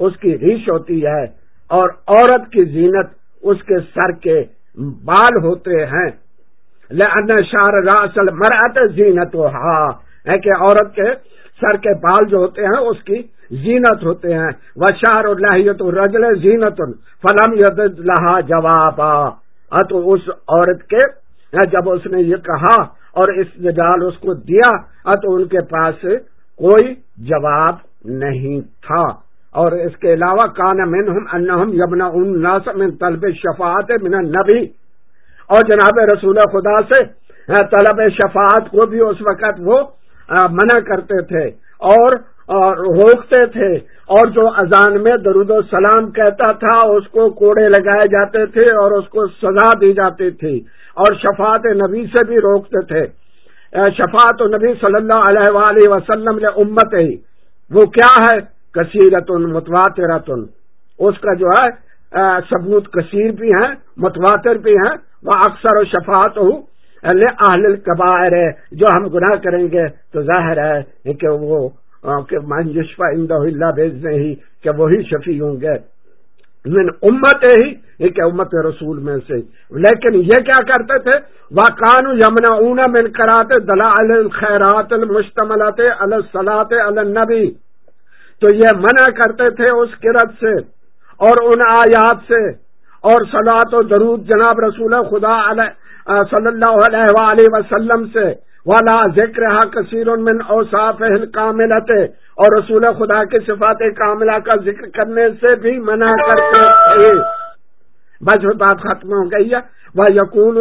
اس کی ریش ہوتی ہے اور عورت کی زینت اس کے سر کے بال ہوتے ہیں۔ شار راسل مرت زینت ہے کہ عورت کے سر کے بال جو ہوتے ہیں، اس کی زینت ہوتے ہیں۔ وہ شار الہیت رجل زینت، فلم ید لہا جواب تو اس عورت کے، جب اس نے یہ کہا اور اس جال اس کو دیا تو ان کے پاس کوئی جواب نہیں تھا۔ اور اس کے علاوہ کان انہم یمنا الناس من طلب شفاعت من النبی۔ اور جناب رسول خدا سے طلب شفاعت کو بھی اس وقت وہ منع کرتے تھے اور روکتے تھے۔ اور جو اذان میں درود و سلام کہتا تھا، اس کو کوڑے لگائے جاتے تھے اور اس کو سزا دی جاتی تھی۔ اور شفاعت نبی سے بھی روکتے تھے۔ شفاعت و نبی صلی اللہ علیہ وآلہ وسلم نے امت ہی، وہ کیا ہے؟ کثیرت متواترت اس کا جو ہے ثبوت کثیر بھی ہیں، متواتر بھی ہیں۔ وہ اکثر و شفاعت ہوں اہل کبائر ہے جو ہم گناہ کریں گے۔ تو ظاہر ہے کہ وہ منجشفا اندہ اللہ بھیجنے ہی کہ وہی شفیع ہوں گے۔ من امت ہی ایک امت رسول میں سے۔ لیکن یہ کیا کرتے تھے؟ وہ کانو یمنا اونا من کراتے دلا الخیرات المشتملات الصلاط النبی تو یہ منع کرتے تھے اس کرت سے اور ان آیات سے اور سلاد و درود جناب رسول خدا علیہ صلی اللہ علیہ وآلہ وسلم سے۔ والا ذکر کثیر من اوصاف کاملت اور رسول خدا کے صفات کاملہ کا ذکر کرنے سے بھی منع کرتے تھے۔ بس بات ختم ہو گئی ہے۔ وہ یقون